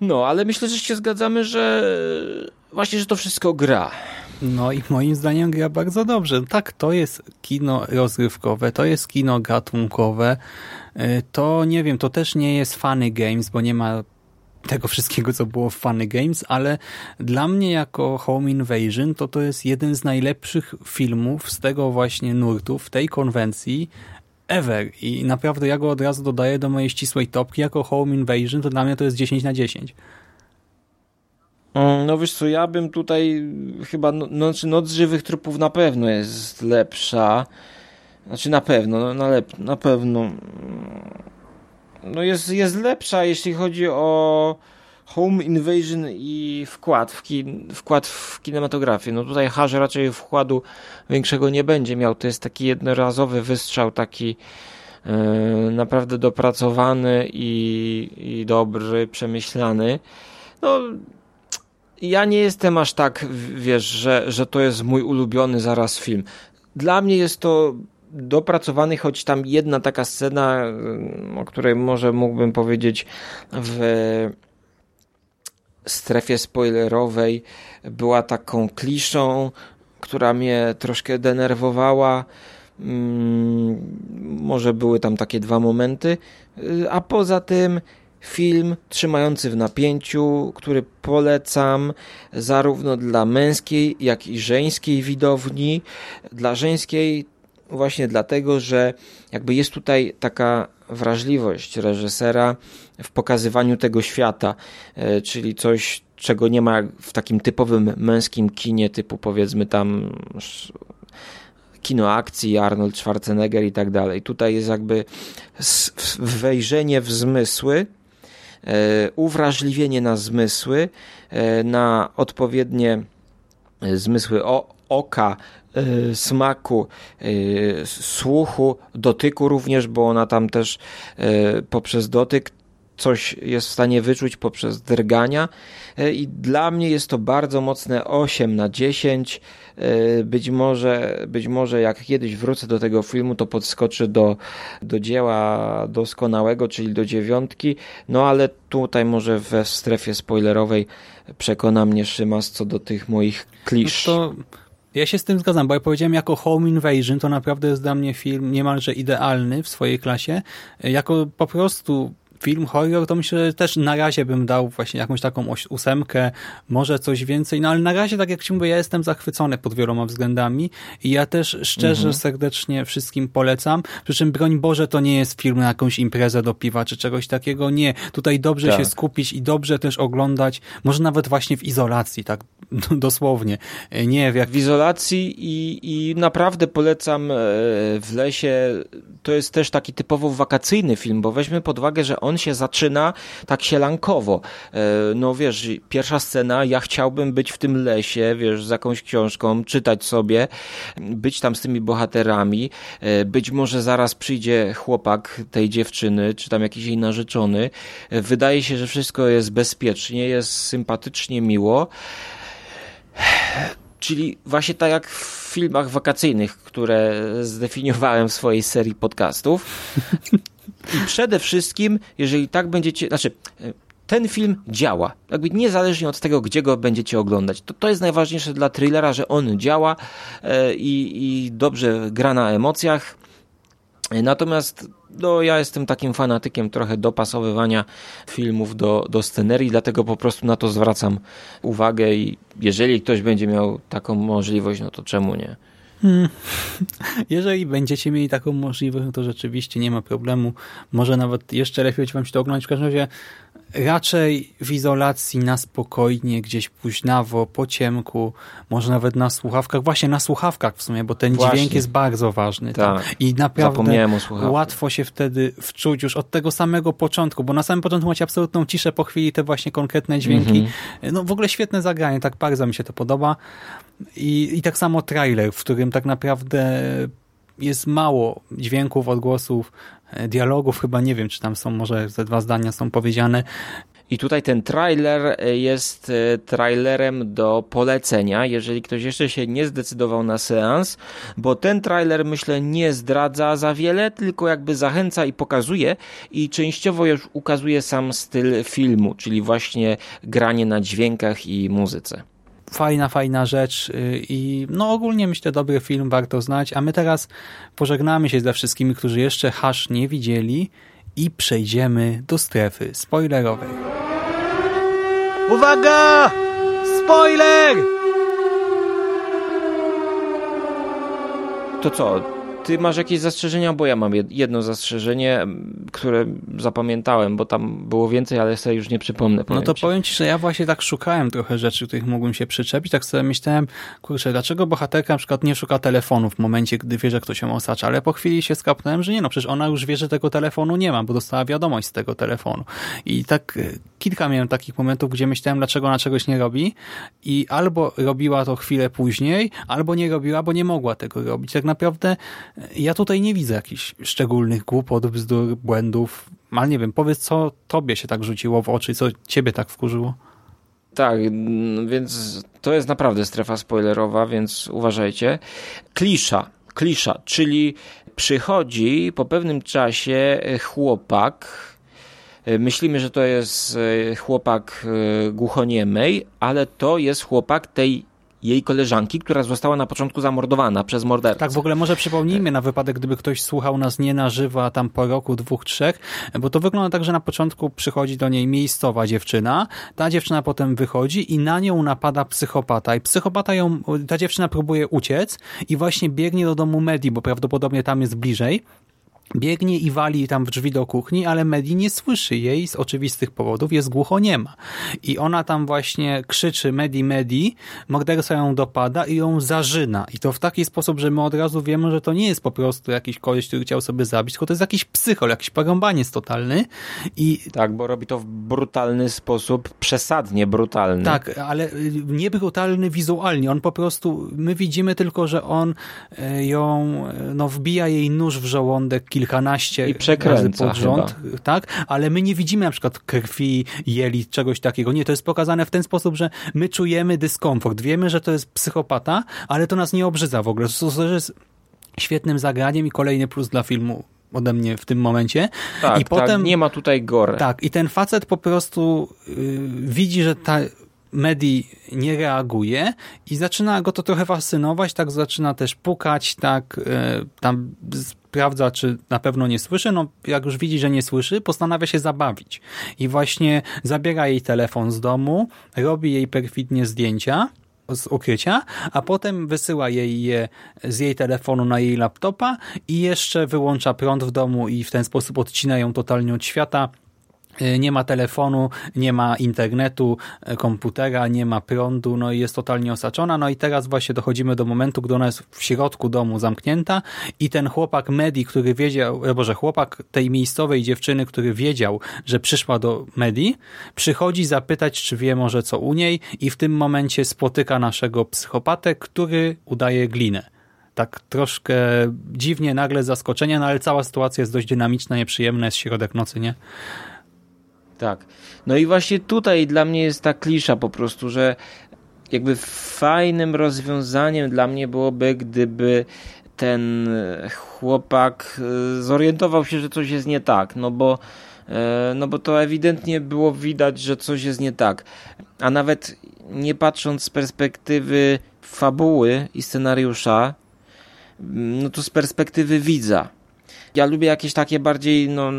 No, ale myślę, że się zgadzamy, że właśnie, że to wszystko gra. No i moim zdaniem gra bardzo dobrze. Tak, to jest kino rozrywkowe, to jest kino gatunkowe, to nie wiem, to też nie jest funny games, bo nie ma tego wszystkiego, co było w Funny Games, ale dla mnie jako Home Invasion to to jest jeden z najlepszych filmów z tego właśnie nurtu, w tej konwencji ever i naprawdę ja go od razu dodaję do mojej ścisłej topki jako Home Invasion, to dla mnie to jest 10 na 10. Mm, no wiesz co, ja bym tutaj chyba, no, znaczy Noc Żywych Trupów na pewno jest lepsza. Znaczy na pewno, no, na, lep, na pewno. No jest, jest lepsza, jeśli chodzi o Home Invasion i wkład w, kin, wkład w kinematografię. No tutaj Harz raczej wkładu większego nie będzie miał. To jest taki jednorazowy wystrzał, taki yy, naprawdę dopracowany i, i dobry, przemyślany. No ja nie jestem aż tak, wiesz, że, że to jest mój ulubiony zaraz film. Dla mnie jest to dopracowany, choć tam jedna taka scena, o której może mógłbym powiedzieć w strefie spoilerowej, była taką kliszą, która mnie troszkę denerwowała. Mm, może były tam takie dwa momenty, a poza tym film trzymający w napięciu, który polecam zarówno dla męskiej, jak i żeńskiej widowni. Dla żeńskiej właśnie dlatego, że jakby jest tutaj taka wrażliwość reżysera w pokazywaniu tego świata, e, czyli coś, czego nie ma w takim typowym męskim kinie, typu powiedzmy tam kino akcji, Arnold Schwarzenegger i tak dalej. Tutaj jest jakby wejrzenie w zmysły, E, uwrażliwienie na zmysły, e, na odpowiednie zmysły oka, smaku, słuchu, dotyku również, bo ona tam też poprzez dotyk coś jest w stanie wyczuć poprzez drgania i dla mnie jest to bardzo mocne 8 na 10 E, być może, być może jak kiedyś wrócę do tego filmu, to podskoczy do, do dzieła doskonałego, czyli do dziewiątki. No ale tutaj może we strefie spoilerowej przekona mnie Szymas co do tych moich klisz. No to... Ja się z tym zgadzam, bo ja powiedziałem jako Home Invasion to naprawdę jest dla mnie film niemalże idealny w swojej klasie. Jako po prostu film horror, to myślę, że też na razie bym dał właśnie jakąś taką ósemkę, może coś więcej, no ale na razie, tak jak ci mówię, ja jestem zachwycony pod wieloma względami i ja też szczerze, mhm. serdecznie wszystkim polecam, przy czym broń Boże to nie jest film na jakąś imprezę do piwa czy czegoś takiego, nie. Tutaj dobrze tak. się skupić i dobrze też oglądać, może nawet właśnie w izolacji, tak [laughs] dosłownie. Nie, w, jak... w izolacji i, i naprawdę polecam e, w lesie, to jest też taki typowo wakacyjny film, bo weźmy pod uwagę, że on on się zaczyna tak sielankowo. E, no wiesz, pierwsza scena, ja chciałbym być w tym lesie, wiesz, z jakąś książką, czytać sobie, być tam z tymi bohaterami. E, być może zaraz przyjdzie chłopak tej dziewczyny, czy tam jakiś jej narzeczony. E, wydaje się, że wszystko jest bezpiecznie, jest sympatycznie miło. Czyli właśnie tak jak w filmach wakacyjnych, które zdefiniowałem w swojej serii podcastów. [laughs] I przede wszystkim, jeżeli tak będziecie, znaczy ten film działa. Jakby niezależnie od tego, gdzie go będziecie oglądać. To, to jest najważniejsze dla thrillera, że on działa e, i, i dobrze gra na emocjach. Natomiast no, ja jestem takim fanatykiem trochę dopasowywania filmów do, do scenerii, dlatego po prostu na to zwracam uwagę i jeżeli ktoś będzie miał taką możliwość, no to czemu nie? Hmm. [laughs] Jeżeli będziecie mieli taką możliwość, no to rzeczywiście nie ma problemu. Może nawet jeszcze lepiej wam się to oglądać. W każdym razie raczej w izolacji, na spokojnie, gdzieś późnawo, po ciemku, może nawet na słuchawkach, właśnie na słuchawkach w sumie, bo ten właśnie. dźwięk jest bardzo ważny. Tak. I naprawdę łatwo się wtedy wczuć już od tego samego początku, bo na samym początku macie absolutną ciszę, po chwili te właśnie konkretne dźwięki. Mm -hmm. No w ogóle świetne zagranie, tak bardzo mi się to podoba. I, I tak samo trailer, w którym tak naprawdę jest mało dźwięków, odgłosów, dialogów, chyba nie wiem, czy tam są może ze dwa zdania są powiedziane. I tutaj ten trailer e, jest e, trailerem do polecenia, jeżeli ktoś jeszcze się nie zdecydował na seans, bo ten trailer myślę nie zdradza za wiele, tylko jakby zachęca i pokazuje i częściowo już ukazuje sam styl filmu, czyli właśnie granie na dźwiękach i muzyce fajna, fajna rzecz y, i no ogólnie myślę dobry film, warto znać, a my teraz pożegnamy się ze wszystkimi, którzy jeszcze hash nie widzieli i przejdziemy do strefy spoilerowej. Uwaga! Spoiler! To co? Ty masz jakieś zastrzeżenia, bo ja mam jedno zastrzeżenie, które zapamiętałem, bo tam było więcej, ale sobie już nie przypomnę. No to ci. powiem ci, że ja właśnie tak szukałem trochę rzeczy, których mógłbym się przyczepić, tak sobie myślałem, kurczę, dlaczego bohaterka na przykład nie szuka telefonu w momencie, gdy wie, że ktoś ją osacza, ale po chwili się skapnąłem, że nie no, przecież ona już wie, że tego telefonu nie ma, bo dostała wiadomość z tego telefonu. I tak e, kilka miałem takich momentów, gdzie myślałem, dlaczego ona czegoś nie robi i albo robiła to chwilę później, albo nie robiła, bo nie mogła tego robić. Tak naprawdę ja tutaj nie widzę jakichś szczególnych głupot, bzdur, błędów, ale nie wiem, powiedz, co tobie się tak rzuciło w oczy, co ciebie tak wkurzyło? Tak, więc to jest naprawdę strefa spoilerowa, więc uważajcie. Klisza, klisza, czyli przychodzi po pewnym czasie chłopak, Myślimy, że to jest chłopak głuchoniemej, ale to jest chłopak tej jej koleżanki, która została na początku zamordowana przez mordercę. Tak, w ogóle może przypomnijmy na wypadek, gdyby ktoś słuchał nas nie na żywo, a tam po roku, dwóch, trzech, bo to wygląda tak, że na początku przychodzi do niej miejscowa dziewczyna, ta dziewczyna potem wychodzi i na nią napada psychopata i psychopata ją, ta dziewczyna próbuje uciec i właśnie biegnie do domu Medi, bo prawdopodobnie tam jest bliżej Biegnie i wali tam w drzwi do kuchni, ale Medi nie słyszy jej z oczywistych powodów, jest głuchoniema. I ona tam właśnie krzyczy Medi, Medi, morderca ją dopada i ją zarzyna. I to w taki sposób, że my od razu wiemy, że to nie jest po prostu jakiś koleś, który chciał sobie zabić, tylko to jest jakiś psychol, jakiś porąbaniec totalny. I... Tak, bo robi to w brutalny sposób, przesadnie brutalny. Tak, ale y, nie brutalny wizualnie. On po prostu, my widzimy tylko, że on y, ją, y, no wbija jej nóż w żołądek kilkanaście I razy pod rząd, chyba. tak? Ale my nie widzimy na przykład krwi, jeli, czegoś takiego. Nie, to jest pokazane w ten sposób, że my czujemy dyskomfort. Wiemy, że to jest psychopata, ale to nas nie obrzydza w ogóle. To jest świetnym zagraniem i kolejny plus dla filmu ode mnie w tym momencie. Tak, I tak, potem nie ma tutaj gore. Tak, i ten facet po prostu yy, widzi, że ta Medi nie reaguje i zaczyna go to trochę fascynować, tak zaczyna też pukać, tak yy, tam sprawdza, czy na pewno nie słyszy. No, jak już widzi, że nie słyszy, postanawia się zabawić. I właśnie zabiera jej telefon z domu, robi jej perfidnie zdjęcia z ukrycia, a potem wysyła jej je z jej telefonu na jej laptopa i jeszcze wyłącza prąd w domu i w ten sposób odcina ją totalnie od świata, nie ma telefonu, nie ma internetu, e, komputera, nie ma prądu, no i jest totalnie osaczona. No i teraz właśnie dochodzimy do momentu, gdy ona jest w środku domu zamknięta i ten chłopak Medi, który wiedział, e, boże, chłopak tej miejscowej dziewczyny, który wiedział, że przyszła do Medi, przychodzi zapytać, czy wie może co u niej i w tym momencie spotyka naszego psychopatę, który udaje glinę tak troszkę dziwnie, nagle zaskoczenie, no ale cała sytuacja jest dość dynamiczna, nieprzyjemna, jest środek nocy, nie? Tak. No i właśnie tutaj dla mnie jest ta klisza po prostu, że jakby fajnym rozwiązaniem dla mnie byłoby, gdyby ten chłopak e, zorientował się, że coś jest nie tak, no bo e, no bo to ewidentnie było widać, że coś jest nie tak. A nawet nie patrząc z perspektywy fabuły i scenariusza, no to z perspektywy widza ja lubię jakieś takie bardziej no,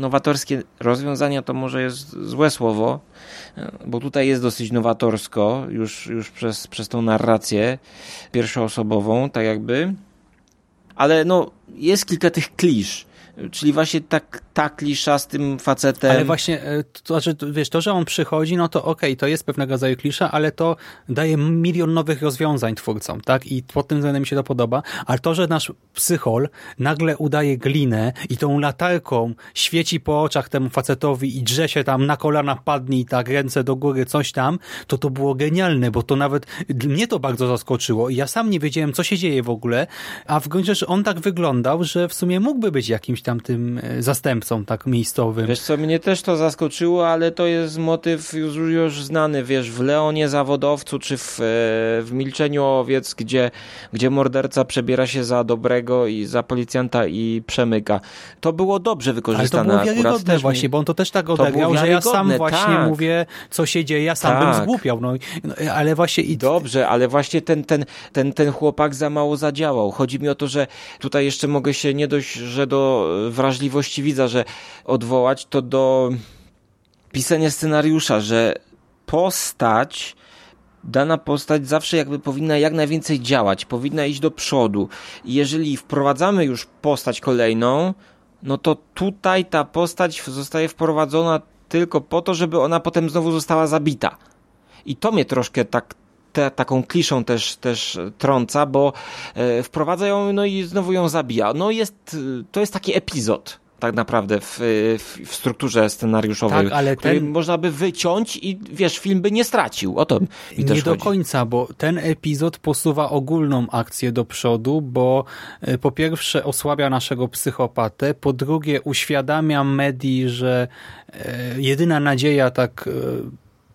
nowatorskie rozwiązania, to może jest złe słowo, bo tutaj jest dosyć nowatorsko, już, już przez, przez tą narrację pierwszoosobową, tak jakby. Ale no, jest kilka tych klisz Czyli właśnie tak, ta klisza z tym facetem. Ale właśnie, e, to znaczy, wiesz, to, że on przychodzi, no to okej, okay, to jest pewnego rodzaju klisza, ale to daje milion nowych rozwiązań twórcom, tak? I pod tym względem mi się to podoba. Ale to, że nasz psychol nagle udaje glinę i tą latarką świeci po oczach temu facetowi i drze się tam na kolana padnie i tak ręce do góry, coś tam, to to było genialne, bo to nawet mnie to bardzo zaskoczyło i ja sam nie wiedziałem, co się dzieje w ogóle, a w gruncie rzeczy on tak wyglądał, że w sumie mógłby być jakimś tam tym e, zastępcą tak miejscowym. Wiesz co, mnie też to zaskoczyło, ale to jest motyw już, już znany, wiesz, w Leonie Zawodowcu, czy w, e, w Milczeniu Owiec, gdzie, gdzie morderca przebiera się za dobrego i za policjanta i przemyka. To było dobrze wykorzystane. Ale to było wiarygodne właśnie, bo on to też tak odegrał, że ja sam właśnie tak. mówię, co się dzieje, ja sam tak. bym zgłupiał, no, no, ale właśnie i... Dobrze, ale właśnie ten, ten, ten, ten chłopak za mało zadziałał. Chodzi mi o to, że tutaj jeszcze mogę się nie dość, że do wrażliwości widza, że odwołać, to do pisania scenariusza, że postać dana postać zawsze jakby powinna jak najwięcej działać, powinna iść do przodu. I jeżeli wprowadzamy już postać kolejną, no to tutaj ta postać zostaje wprowadzona tylko po to, żeby ona potem znowu została zabita. I to mnie troszkę tak te, taką kliszą też, też trąca, bo e, wprowadza ją no i znowu ją zabija. No jest, to jest taki epizod tak naprawdę w, w, w strukturze scenariuszowej, tak, ale który ten... można by wyciąć i wiesz, film by nie stracił. O to mi Nie do chodzi. końca, bo ten epizod posuwa ogólną akcję do przodu, bo e, po pierwsze osłabia naszego psychopatę, po drugie uświadamia Medi, że e, jedyna nadzieja tak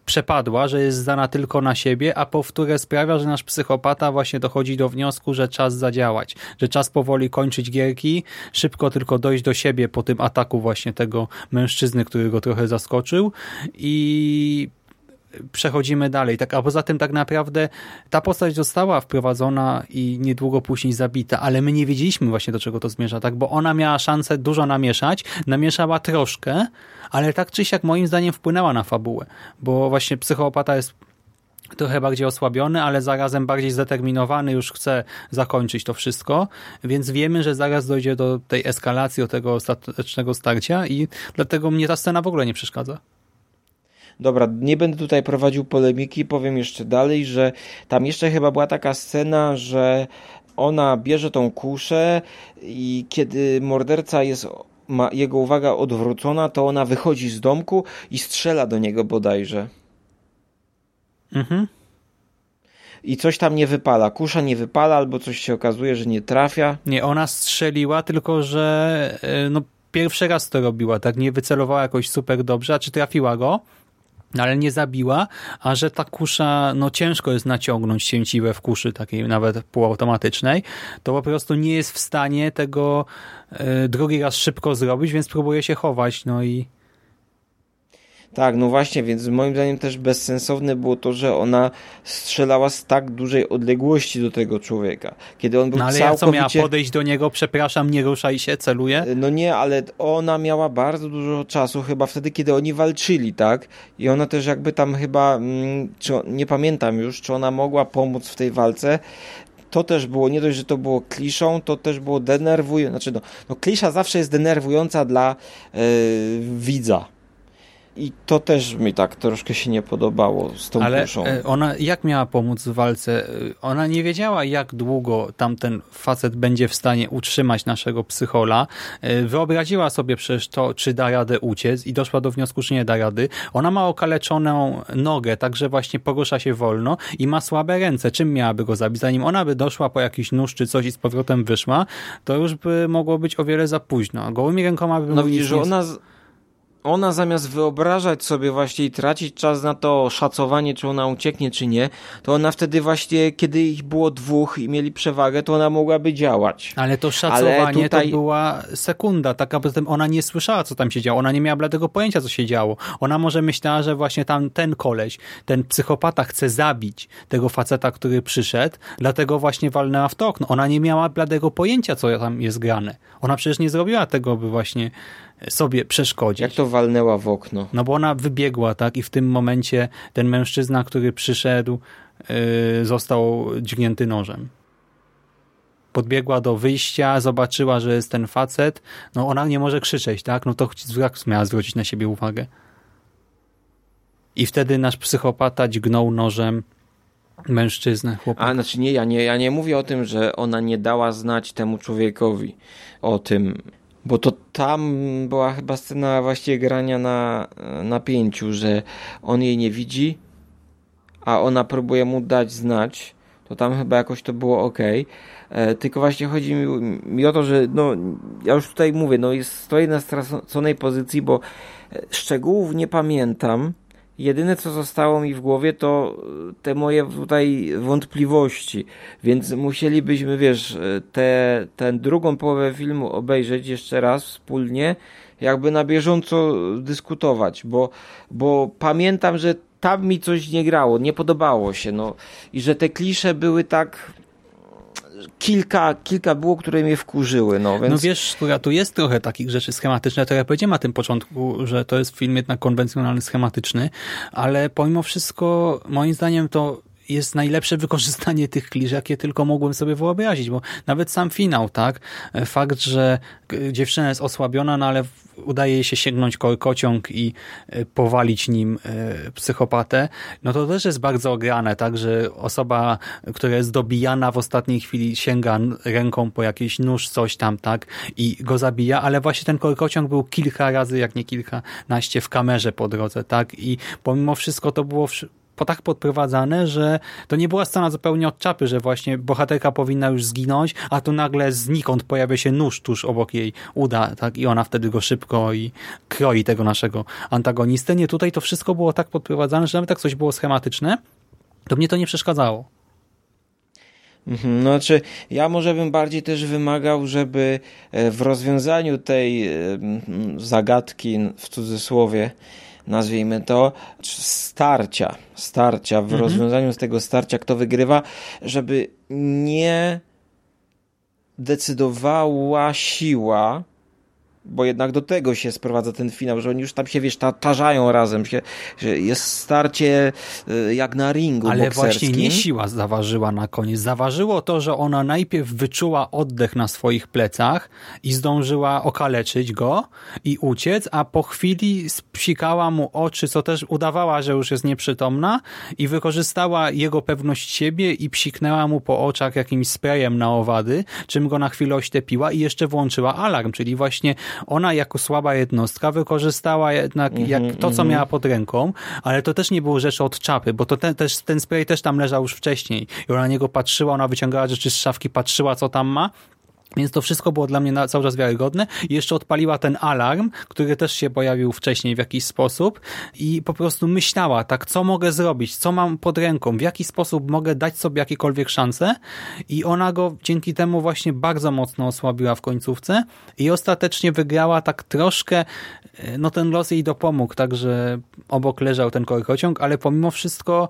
przepadła, że jest zdana tylko na siebie, a powtórę sprawia, że nasz psychopata właśnie dochodzi do wniosku, że czas zadziałać, że czas powoli kończyć gierki, szybko tylko dojść do siebie po tym ataku właśnie tego mężczyzny, który go trochę zaskoczył. I przechodzimy dalej. Tak, a poza tym tak naprawdę ta postać została wprowadzona i niedługo później zabita, ale my nie wiedzieliśmy właśnie do czego to zmierza, tak, bo ona miała szansę dużo namieszać, namieszała troszkę, ale tak czy siak moim zdaniem wpłynęła na fabułę, bo właśnie psychopata jest trochę bardziej osłabiony, ale zarazem bardziej zdeterminowany, już chce zakończyć to wszystko, więc wiemy, że zaraz dojdzie do tej eskalacji, do tego ostatecznego starcia i dlatego mnie ta scena w ogóle nie przeszkadza. Dobra, nie będę tutaj prowadził polemiki, powiem jeszcze dalej, że tam jeszcze chyba była taka scena, że ona bierze tą kuszę i kiedy morderca jest ma jego uwaga odwrócona, to ona wychodzi z domku i strzela do niego bodajże. Mhm. I coś tam nie wypala. Kusza nie wypala, albo coś się okazuje, że nie trafia. Nie, ona strzeliła, tylko że e, no, pierwszy raz to robiła, tak? Nie wycelowała jakoś super dobrze, a czy trafiła go? Ale nie zabiła, a że ta kusza, no ciężko jest naciągnąć cięciwe w kuszy takiej nawet półautomatycznej, to po prostu nie jest w stanie tego y, drugi raz szybko zrobić, więc próbuje się chować, no i tak, no właśnie, więc moim zdaniem też bezsensowne było to, że ona strzelała z tak dużej odległości do tego człowieka. Kiedy on był no ale całkowicie... ja co miała podejść do niego, przepraszam, nie ruszaj się, celuje? No nie, ale ona miała bardzo dużo czasu, chyba wtedy, kiedy oni walczyli, tak? I ona też jakby tam chyba, mm, czy, nie pamiętam już, czy ona mogła pomóc w tej walce, to też było, nie dość, że to było kliszą, to też było denerwujące, znaczy no, no klisza zawsze jest denerwująca dla yy, widza, i to też mi tak troszkę się nie podobało z tą Ale duszą. E, ona jak miała pomóc w walce? E, ona nie wiedziała, jak długo tamten facet będzie w stanie utrzymać naszego psychola. E, wyobraziła sobie przecież to, czy da radę uciec i doszła do wniosku, że nie da rady. Ona ma okaleczoną nogę, także właśnie porusza się wolno i ma słabe ręce. Czym miałaby go zabić? Zanim ona by doszła po jakiś nóż czy coś i z powrotem wyszła, to już by mogło być o wiele za późno. Gołymi rękoma by No widzisz, że ona... Z ona zamiast wyobrażać sobie właśnie i tracić czas na to szacowanie, czy ona ucieknie, czy nie, to ona wtedy właśnie, kiedy ich było dwóch i mieli przewagę, to ona mogłaby działać. Ale to szacowanie Ale tutaj... to była sekunda, taka potem ona nie słyszała, co tam się działo, ona nie miała bladego pojęcia, co się działo. Ona może myślała, że właśnie tam ten koleś, ten psychopata chce zabić tego faceta, który przyszedł, dlatego właśnie walnęła w to okno. Ona nie miała bladego pojęcia, co tam jest grane. Ona przecież nie zrobiła tego, by właśnie sobie przeszkodzić. Jak to walnęła w okno? No bo ona wybiegła, tak? I w tym momencie ten mężczyzna, który przyszedł, yy, został dźgnięty nożem. Podbiegła do wyjścia, zobaczyła, że jest ten facet. No ona nie może krzyczeć, tak? No to jak miała zwrócić na siebie uwagę? I wtedy nasz psychopata dźgnął nożem mężczyznę, chłopaka. A, znaczy nie, ja nie, ja nie mówię o tym, że ona nie dała znać temu człowiekowi o tym, bo to tam była chyba scena właściwie grania na napięciu, że on jej nie widzi, a ona próbuje mu dać znać, to tam chyba jakoś to było ok. E, tylko właśnie chodzi mi, mi, o to, że no, ja już tutaj mówię, no jest, stoję na straconej pozycji, bo e, szczegółów nie pamiętam. Jedyne co zostało mi w głowie to te moje tutaj wątpliwości, więc musielibyśmy, wiesz, tę te, drugą połowę filmu obejrzeć jeszcze raz wspólnie, jakby na bieżąco dyskutować, bo, bo pamiętam, że tam mi coś nie grało, nie podobało się, no. I że te klisze były tak kilka, kilka było, które mnie wkurzyły. No, więc... no wiesz, która tu jest trochę takich rzeczy schematycznych, to ja powiedziałem na tym początku, że to jest film jednak konwencjonalny, schematyczny, ale pomimo wszystko, moim zdaniem to jest najlepsze wykorzystanie tych klisz, jakie tylko mogłem sobie wyobrazić, bo nawet sam finał, tak? Fakt, że dziewczyna jest osłabiona, no ale udaje jej się sięgnąć korkociąg i e, powalić nim e, psychopatę, no to też jest bardzo ograne, tak, że osoba, która jest dobijana w ostatniej chwili sięga ręką po jakiś nóż, coś tam, tak, i go zabija, ale właśnie ten korkociąg był kilka razy, jak nie kilkanaście w kamerze po drodze, tak, i pomimo wszystko to było tak podprowadzane, że to nie była scena zupełnie od czapy, że właśnie bohaterka powinna już zginąć, a tu nagle znikąd pojawia się nóż tuż obok jej uda, tak, i ona wtedy go szybko i kroi tego naszego antagonistę. Nie, tutaj to wszystko było tak podprowadzane, że nawet tak coś było schematyczne, to mnie to nie przeszkadzało. Mhm, znaczy, ja może bym bardziej też wymagał, żeby e, w rozwiązaniu tej zagadki, w cudzysłowie, nazwijmy to, starcia, starcia, w mhm. rozwiązaniu z tego starcia, kto wygrywa, żeby nie decydowała siła, bo jednak do tego się sprowadza ten finał, że oni już tam się, wiesz, ta, tarzają razem, się, że jest starcie y, jak na ringu Ale bokserskim. właśnie nie siła zaważyła na koniec. Zaważyło to, że ona najpierw wyczuła oddech na swoich plecach i zdążyła okaleczyć go i uciec, a po chwili spsikała mu oczy, co też udawała, że już jest nieprzytomna i wykorzystała jego pewność siebie i psiknęła mu po oczach jakimś sprayem na owady, czym go na chwilę oślepiła i jeszcze włączyła alarm, czyli właśnie ona jako słaba jednostka wykorzystała jednak mm -hmm, jak to, co mm -hmm. miała pod ręką, ale to też nie było rzeczy od czapy, bo to ten, też, ten spray też tam leżał już wcześniej i ona na niego patrzyła, ona wyciągała rzeczy z szafki, patrzyła, co tam ma więc to wszystko było dla mnie cały czas wiarygodne. I jeszcze odpaliła ten alarm, który też się pojawił wcześniej w jakiś sposób i po prostu myślała, tak, co mogę zrobić, co mam pod ręką, w jaki sposób mogę dać sobie jakiekolwiek szanse i ona go dzięki temu właśnie bardzo mocno osłabiła w końcówce i ostatecznie wygrała tak troszkę, e, no ten los jej dopomógł, także obok leżał ten korkociąg, ale pomimo wszystko,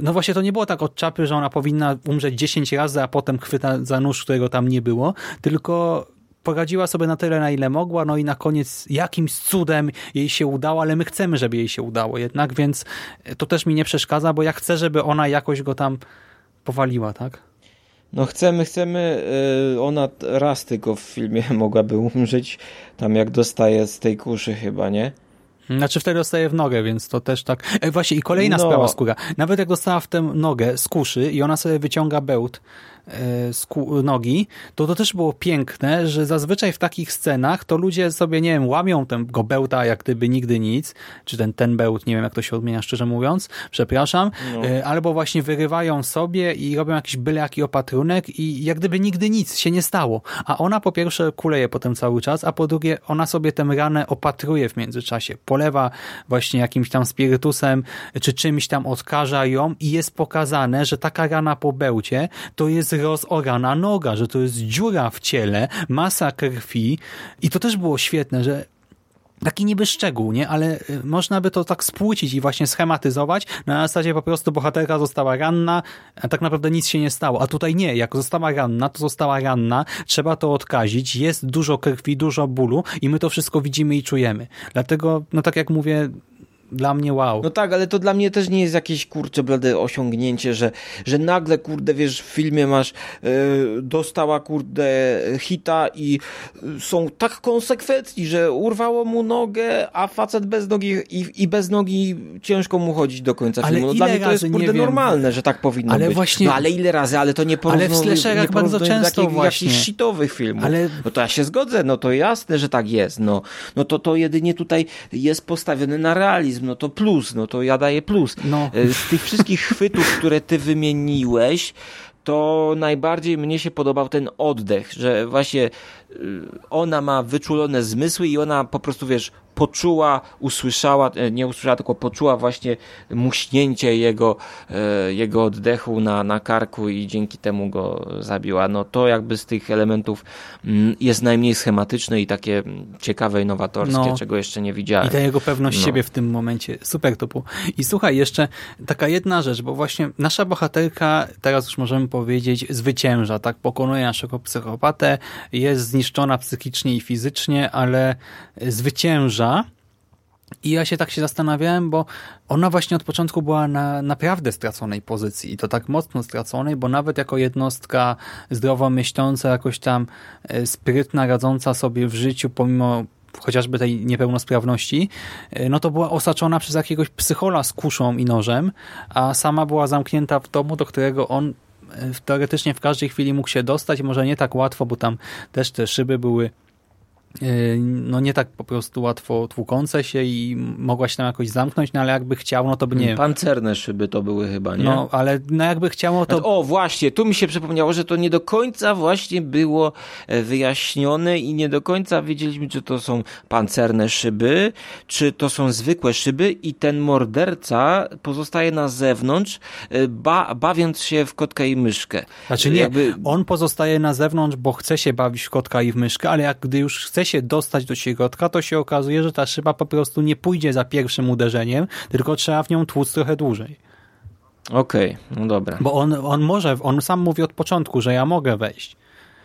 no właśnie to nie było tak od czapy, że ona powinna umrzeć 10 razy, a potem chwyta za nóż, którego tam nie było, tylko poradziła sobie na tyle, na ile mogła, no i na koniec jakimś cudem jej się udało, ale my chcemy, żeby jej się udało jednak, więc to też mi nie przeszkadza, bo ja chcę, żeby ona jakoś go tam powaliła, tak? No chcemy, chcemy, yy, ona raz tylko w filmie [laughs] mogłaby umrzeć, tam jak dostaje z tej kuszy chyba, nie? Znaczy wtedy dostaje w nogę, więc to też tak. E, właśnie i kolejna no. sprawa skóra. Nawet jak dostała w tę nogę z kuszy i ona sobie wyciąga bełt, nogi, to to też było piękne, że zazwyczaj w takich scenach to ludzie sobie, nie wiem, łamią tego bełta jak gdyby nigdy nic, czy ten, ten bełt, nie wiem jak to się odmienia szczerze mówiąc, przepraszam, no. E, albo właśnie wyrywają sobie i robią jakiś byle jaki opatrunek i jak gdyby nigdy nic się nie stało. A ona po pierwsze kuleje potem cały czas, a po drugie ona sobie tę ranę opatruje w międzyczasie. Polewa właśnie jakimś tam spirytusem, czy czymś tam odkaża ją i jest pokazane, że taka rana po bełcie to jest rozorana noga, że to jest dziura w ciele, masa krwi i to też było świetne, że taki niby szczegół, nie? ale y, można by to tak spłucić i właśnie schematyzować. Na zasadzie po prostu bohaterka została ranna, a tak naprawdę nic się nie stało. A tutaj nie, jak została ranna, to została ranna, trzeba to odkazić, jest dużo krwi, dużo bólu i my to wszystko widzimy i czujemy. Dlatego, no tak jak mówię, dla mnie wow. No tak, ale to dla mnie też nie jest jakieś kurcze blade osiągnięcie, że, że nagle kurde wiesz w filmie masz yy, dostała kurde hita i yy, są tak konsekwentni, że urwało mu nogę, a facet bez nogi i, i bez nogi ciężko mu chodzić do końca ale filmu. No, dla mnie to jest kurde normalne, że tak powinno ale być. Właśnie... No ale ile razy, ale to nie porównuję Ale w slasherach bardzo często takich, właśnie. jakichś shitowych filmów. Ale... No to ja się zgodzę, no to jasne, że tak jest. No, no to to jedynie tutaj jest postawione na realizm no to plus, no to ja daję plus. No. E, z tych wszystkich [laughs] chwytów, które ty wymieniłeś, to najbardziej mnie się podobał ten oddech, że właśnie y, ona ma wyczulone zmysły i ona po prostu, wiesz, poczuła, usłyszała, e, nie usłyszała, tylko poczuła właśnie muśnięcie jego, e, jego oddechu na, na karku i dzięki temu go zabiła. No to jakby z tych elementów mm, jest najmniej schematyczne i takie ciekawe i nowatorskie, no. czego jeszcze nie widziałem. I ta jego pewność no. siebie w tym momencie. Super to było. I słuchaj, jeszcze taka jedna rzecz, bo właśnie nasza bohaterka, teraz już możemy powiedzieć, zwycięża, tak? Pokonuje naszego psychopatę, jest zniszczona psychicznie i fizycznie, ale zwycięża i ja się tak się zastanawiałem, bo ona właśnie od początku była na naprawdę straconej pozycji i to tak mocno straconej, bo nawet jako jednostka zdrowo myśląca, jakoś tam e, sprytna, radząca sobie w życiu pomimo chociażby tej niepełnosprawności, e, no to była osaczona przez jakiegoś psychola z kuszą i nożem, a sama była zamknięta w domu, do którego on e, teoretycznie w każdej chwili mógł się dostać, może nie tak łatwo, bo tam też te szyby były no nie tak po prostu łatwo tłukące się i mogła się tam jakoś zamknąć, no ale jakby chciał, no to by nie... Pancerne szyby to były chyba, nie? No, ale no jakby chciało to... O, właśnie, tu mi się przypomniało, że to nie do końca właśnie było e, wyjaśnione i nie do końca wiedzieliśmy, czy to są pancerne szyby, czy to są zwykłe szyby i ten morderca pozostaje na zewnątrz, e, ba bawiąc się w kotka i myszkę. Znaczy nie, jakby... on pozostaje na zewnątrz, bo chce się bawić w kotka i w myszkę, ale jak gdy już chce chce się dostać do środka, to się okazuje, że ta szyba po prostu nie pójdzie za pierwszym uderzeniem, tylko trzeba w nią tłuc trochę dłużej. Okej, okay, no dobra. Bo on, on może, on sam mówi od początku, że ja mogę wejść.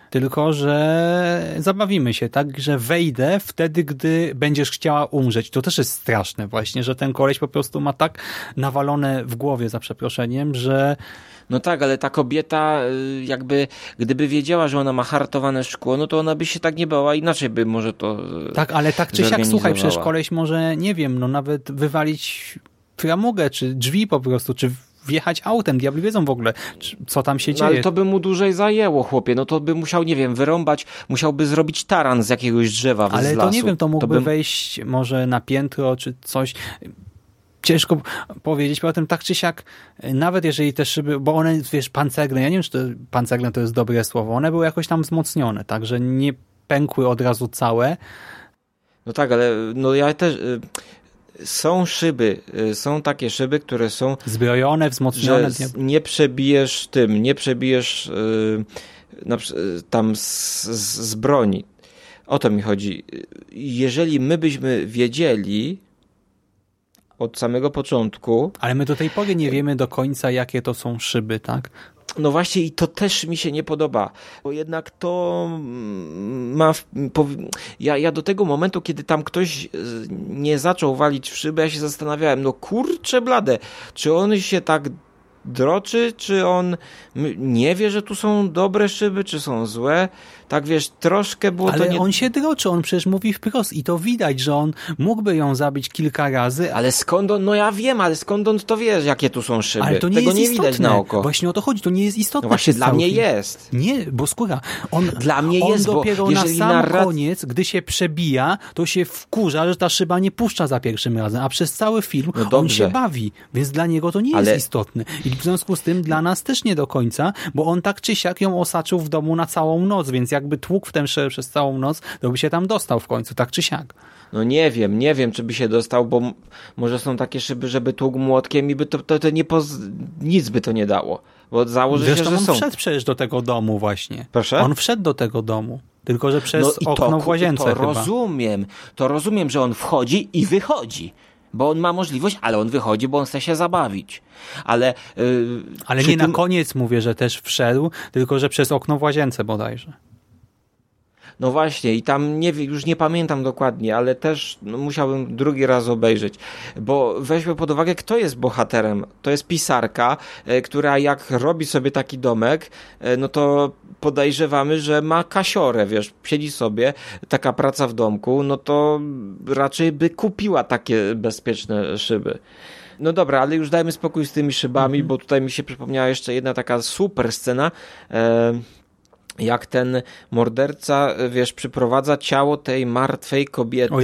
Tylko, że zabawimy się, tak, że wejdę wtedy, gdy będziesz chciała umrzeć. To też jest straszne właśnie, że ten koleś po prostu ma tak nawalone w głowie, za przeproszeniem, że no tak, ale ta kobieta y, jakby, gdyby wiedziała, że ona ma hartowane szkło, no to ona by się tak nie bała, inaczej by może to y, Tak, ale tak czy siak, słuchaj, przecież koleś może, nie wiem, no nawet wywalić framugę, czy drzwi po prostu, czy wjechać autem. Diabli wiedzą w ogóle, co tam się no, dzieje. Ale to by mu dłużej zajęło, chłopie. No to by musiał, nie wiem, wyrąbać, musiałby zrobić taran z jakiegoś drzewa Ale to nie wiem, to mógłby to by... wejść może na piętro, czy coś ciężko powiedzieć, poza tak czy siak, nawet jeżeli te szyby, bo one, wiesz, pancerne, ja nie wiem, czy to, pancerne to jest dobre słowo, one były jakoś tam wzmocnione, tak, że nie pękły od razu całe. No tak, ale no ja też... Y, są szyby, y, są takie szyby, które są zbrojone, wzmocnione. Że nie przebijesz tym, nie przebijesz yy, tam z, z broni. O to mi chodzi. Jeżeli my byśmy wiedzieli, od samego początku. Ale my do tej pory nie wiemy do końca, jakie to są szyby, tak? No właśnie i to też mi się nie podoba, bo jednak to ma... Ja, ja do tego momentu, kiedy tam ktoś nie zaczął walić w szybę, ja się zastanawiałem, no kurczę blade, czy on się tak droczy, czy on nie wie, że tu są dobre szyby, czy są złe. Tak wiesz, troszkę było ale to nie... on się droczy, on przecież mówi wprost i to widać, że on mógłby ją zabić kilka razy. Ale skąd on, no ja wiem, ale skąd on to wiesz, jakie tu są szyby? Ale to nie Tego jest nie istotne. widać na oko. Właśnie o to chodzi, to nie jest istotne. No właśnie dla mnie jest. Nie, bo skóra. On, dla mnie on jest, dopiero na sam narrac... koniec, gdy się przebija, to się wkurza, że ta szyba nie puszcza za pierwszym razem, a przez cały film no on się bawi, więc dla niego to nie ale... jest istotne. I w związku z tym dla nas też nie do końca, bo on tak czy siak ją osaczył w domu na całą noc, więc jakby tłuk w tę szybę przez całą noc, to by się tam dostał w końcu, tak czy siak. No nie wiem, nie wiem, czy by się dostał, bo może są takie szyby, żeby tłuk młotkiem i by to, to, to nie poz... nic by to nie dało. Bo założę Zresztą się, że on są. wszedł przecież do tego domu właśnie. Proszę? On wszedł do tego domu. Tylko, że przez no okno to, w łazience to chyba. rozumiem. To rozumiem, że on wchodzi i wychodzi bo on ma możliwość, ale on wychodzi, bo on chce się zabawić. Ale, yy, ale nie tym... na koniec mówię, że też wszedł, tylko że przez okno w łazience bodajże. No właśnie, i tam nie, już nie pamiętam dokładnie, ale też no, musiałbym drugi raz obejrzeć, bo weźmy pod uwagę, kto jest bohaterem. To jest pisarka, e, która jak robi sobie taki domek, e, no to podejrzewamy, że ma kasiorę, wiesz, siedzi sobie, taka praca w domku, no to raczej by kupiła takie bezpieczne szyby. No dobra, ale już dajmy spokój z tymi szybami, mm -hmm. bo tutaj mi się przypomniała jeszcze jedna taka super scena. E jak ten morderca, wiesz, przyprowadza ciało tej martwej kobiety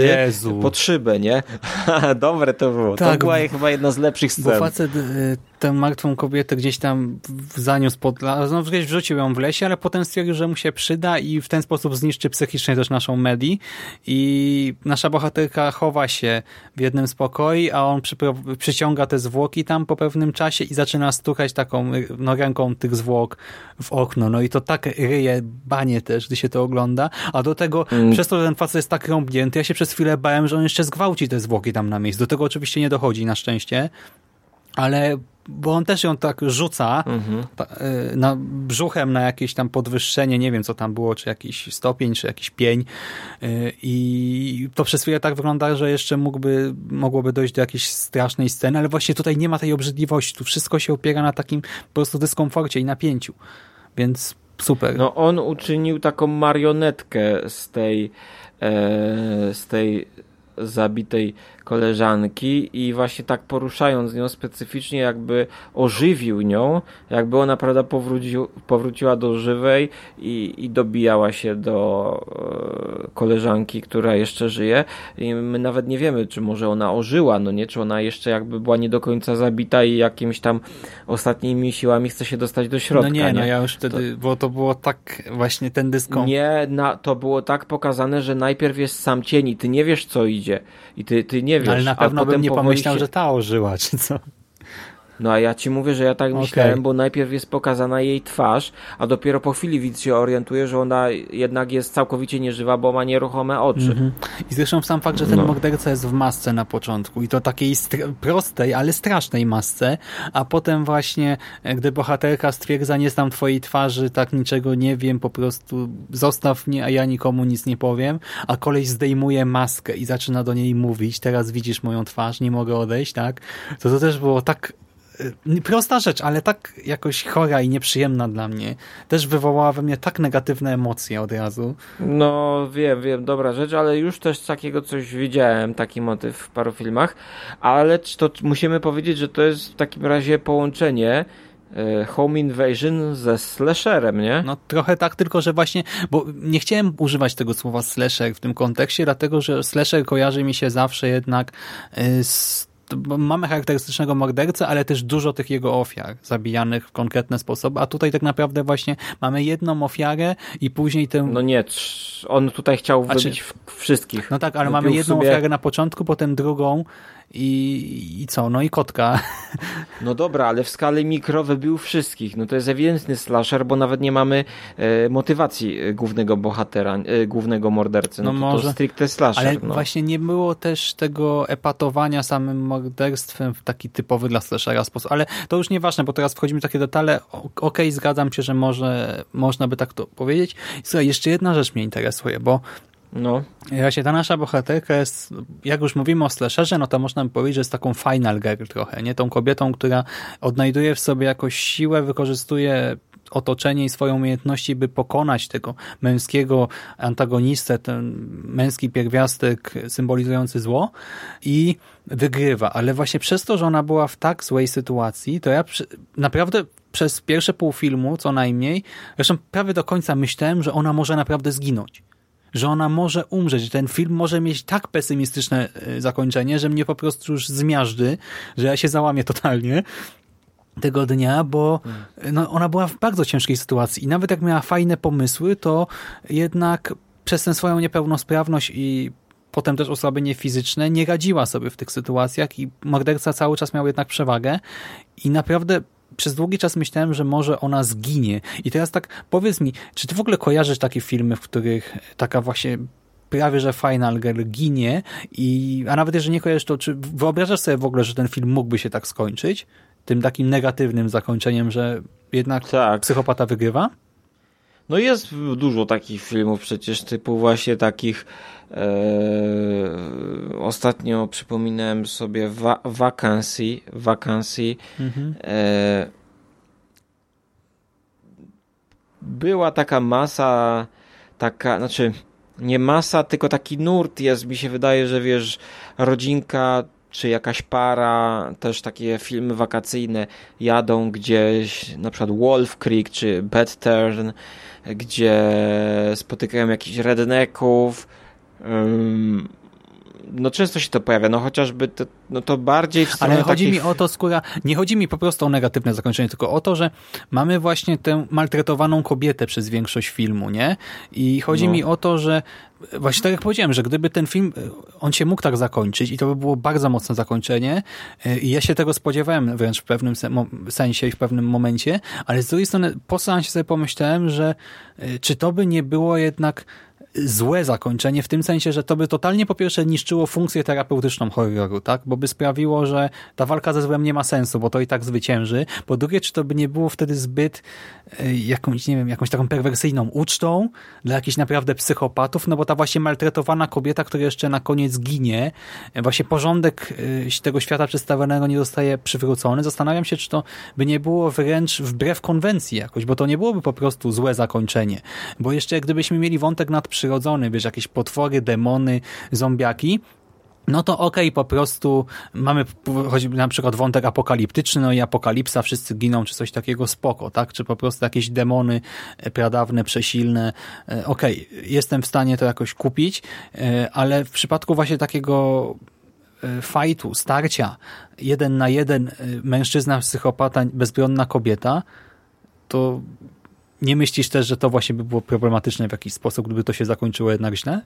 pod szybę, nie? [laughs] Dobre to było. Tak, to była chyba jedna z lepszych scen. Bo facet y, tę martwą kobietę gdzieś tam zaniósł pod no gdzieś wrzucił ją w lesie, ale potem stwierdził, że mu się przyda i w ten sposób zniszczy psychicznie też naszą Medi i nasza bohaterka chowa się w jednym spokoju, a on przyciąga te zwłoki tam po pewnym czasie i zaczyna stukać taką no, ręką tych zwłok w okno. No i to tak ryje banie też, gdy się to ogląda, a do tego mm. przez to, że ten facet jest tak rąbnięty, ja się przez chwilę bałem, że on jeszcze zgwałci te zwłoki tam na miejscu. Do tego oczywiście nie dochodzi na szczęście, ale bo on też ją tak rzuca mhm. y, na brzuchem na jakieś tam podwyższenie, nie wiem co tam było, czy jakiś stopień, czy jakiś pień y, i to przez chwilę tak wygląda, że jeszcze mógłby, mogłoby dojść do jakiejś strasznej sceny, ale właśnie tutaj nie ma tej obrzydliwości, tu wszystko się opiera na takim po prostu dyskomforcie i napięciu, więc super. No on uczynił taką marionetkę z tej e, z tej zabitej koleżanki i właśnie tak poruszając nią specyficznie jakby ożywił nią, jakby ona prawda powrócił, powróciła do żywej i, i dobijała się do e, koleżanki, która jeszcze żyje i my nawet nie wiemy, czy może ona ożyła, no nie, czy ona jeszcze jakby była nie do końca zabita i jakimiś tam ostatnimi siłami chce się dostać do środka. No nie, nie? no ja już wtedy, to, bo to było tak właśnie ten dyskomfort. Nie, na, to było tak pokazane, że najpierw jest sam cień i ty nie wiesz co idzie i ty, ty nie wiesz. Ale na pewno bym nie pomyślał, się... że ta ożyła, czy co? No a ja ci mówię, że ja tak okay. myślałem, bo najpierw jest pokazana jej twarz, a dopiero po chwili widz się orientuje, że ona jednak jest całkowicie nieżywa, bo ma nieruchome oczy. Mm -hmm. I zresztą sam fakt, że ten no. morderca jest w masce na początku i to takiej prostej, ale strasznej masce, a potem właśnie, e, gdy bohaterka stwierdza, nie znam twojej twarzy, tak niczego nie wiem, po prostu zostaw mnie, a ja nikomu nic nie powiem, a koleś zdejmuje maskę i zaczyna do niej mówić, teraz widzisz moją twarz, nie mogę odejść, tak? To to też było tak prosta rzecz, ale tak jakoś chora i nieprzyjemna dla mnie. Też wywołała we mnie tak negatywne emocje od razu. No wiem, wiem, dobra rzecz, ale już też takiego coś widziałem, taki motyw w paru filmach, ale to musimy powiedzieć, że to jest w takim razie połączenie y, Home Invasion ze slasherem, nie? No trochę tak, tylko że właśnie, bo nie chciałem używać tego słowa slasher w tym kontekście, dlatego że slasher kojarzy mi się zawsze jednak y, z mamy charakterystycznego mordercę, ale też dużo tych jego ofiar zabijanych w konkretne sposoby, a tutaj tak naprawdę właśnie mamy jedną ofiarę i później tę... No nie, on tutaj chciał wybić wszystkich. No tak, ale mamy jedną sobie... ofiarę na początku, potem drugą i, i co? No i kotka. No dobra, ale w skali mikro wybił wszystkich. No to jest ewidentny slasher, bo nawet nie mamy e, motywacji e, głównego bohatera, e, głównego mordercy. No, no to, może. to stricte slasher. Ale no. właśnie nie było też tego epatowania samym morderstwem w taki typowy dla slashera sposób. Ale to już nieważne, bo teraz wchodzimy w takie detale. Okej, okay, zgadzam się, że może można by tak to powiedzieć. Słuchaj, jeszcze jedna rzecz mnie interesuje, bo no. Właśnie ta nasza bohaterka jest, jak już mówimy o slasherze, no to można by powiedzieć, że jest taką final girl trochę, nie? Tą kobietą, która odnajduje w sobie jakąś siłę, wykorzystuje otoczenie i swoją umiejętności, by pokonać tego męskiego antagonistę, ten męski pierwiastek symbolizujący zło i wygrywa. Ale właśnie przez to, że ona była w tak złej sytuacji, to ja naprawdę przez pierwsze pół filmu co najmniej, zresztą prawie do końca myślałem, że ona może naprawdę zginąć że ona może umrzeć, ten film może mieć tak pesymistyczne e, zakończenie, że mnie po prostu już zmiażdży, że ja się załamię totalnie tego dnia, bo no, ona była w bardzo ciężkiej sytuacji. I nawet jak miała fajne pomysły, to jednak przez tę swoją niepełnosprawność i potem też osłabienie fizyczne nie radziła sobie w tych sytuacjach i morderca cały czas miał jednak przewagę. I naprawdę przez długi czas myślałem, że może ona zginie. I teraz tak powiedz mi, czy ty w ogóle kojarzysz takie filmy, w których taka właśnie prawie że Final Girl ginie i, a nawet jeżeli nie kojarzysz, to czy wyobrażasz sobie w ogóle, że ten film mógłby się tak skończyć? Tym takim negatywnym zakończeniem, że jednak tak. psychopata wygrywa? No jest dużo takich filmów przecież, typu właśnie takich e, ostatnio przypominałem sobie wa Vacancy, Vacancy mhm. e, była taka masa taka, znaczy nie masa, tylko taki nurt jest, mi się wydaje, że wiesz, rodzinka czy jakaś para, też takie filmy wakacyjne jadą gdzieś, na przykład Wolf Creek czy Bad Turn, gdzie spotykają jakichś rednecków no często się to pojawia, no chociażby to, no to bardziej w Ale chodzi takiej... mi o to, skóra, nie chodzi mi po prostu o negatywne zakończenie, tylko o to, że mamy właśnie tę maltretowaną kobietę przez większość filmu, nie? I chodzi no. mi o to, że właśnie tak jak powiedziałem, że gdyby ten film, on się mógł tak zakończyć i to by było bardzo mocne zakończenie i ja się tego spodziewałem wręcz w pewnym sensie i w pewnym momencie, ale z drugiej strony po seansie sobie pomyślałem, że y, czy to by nie było jednak złe zakończenie, w tym sensie, że to by totalnie po pierwsze niszczyło funkcję terapeutyczną horroru, tak? Bo by sprawiło, że ta walka ze złem nie ma sensu, bo to i tak zwycięży. Po drugie, czy to by nie było wtedy zbyt e, jakąś, nie wiem, jakąś taką perwersyjną ucztą dla jakichś naprawdę psychopatów, no bo ta właśnie maltretowana kobieta, która jeszcze na koniec ginie, e, właśnie porządek e, tego świata przedstawionego nie zostaje przywrócony. Zastanawiam się, czy to by nie było wręcz wbrew konwencji jakoś, bo to nie byłoby po prostu złe zakończenie. Bo jeszcze gdybyśmy mieli wątek nad nadprzyrodzony, wiesz, jakieś potwory, demony, zombiaki, no to okej, okay, po prostu mamy choćby na przykład wątek apokaliptyczny, no i apokalipsa, wszyscy giną, czy coś takiego, spoko, tak? Czy po prostu jakieś demony e, pradawne, przesilne, e, okej, okay, jestem w stanie to jakoś kupić, e, ale w przypadku właśnie takiego fajtu, starcia, jeden na jeden, mężczyzna, psychopata, bezbronna kobieta, to nie myślisz też, że to właśnie by było problematyczne w jakiś sposób, gdyby to się zakończyło jednak źle?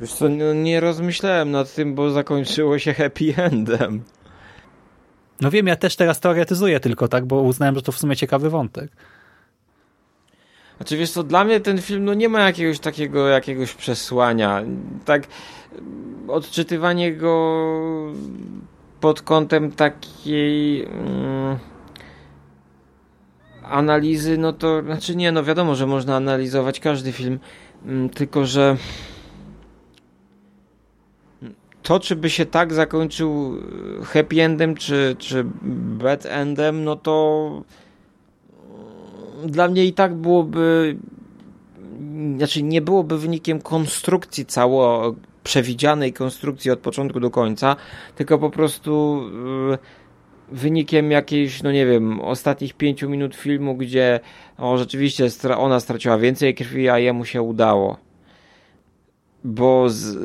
Wiesz co, no, nie rozmyślałem nad tym, bo zakończyło się happy endem. No wiem, ja też teraz teoretyzuję tylko, tak, bo uznałem, że to w sumie ciekawy wątek. Znaczy wiesz co, dla mnie ten film no nie ma jakiegoś takiego jakiegoś przesłania. Tak odczytywanie go pod kątem takiej... Mm, analizy, no to znaczy nie, no wiadomo, że można analizować każdy film, mm, tylko że to, czy by się tak zakończył e, happy endem, czy, czy bad endem, no to mm, dla mnie i tak byłoby znaczy nie byłoby wynikiem konstrukcji cało przewidzianej konstrukcji od początku do końca, tylko po prostu yy, wynikiem jakiejś, no nie wiem, ostatnich pięciu minut filmu, gdzie o, rzeczywiście ona straciła więcej krwi, a jemu się udało. Bo z...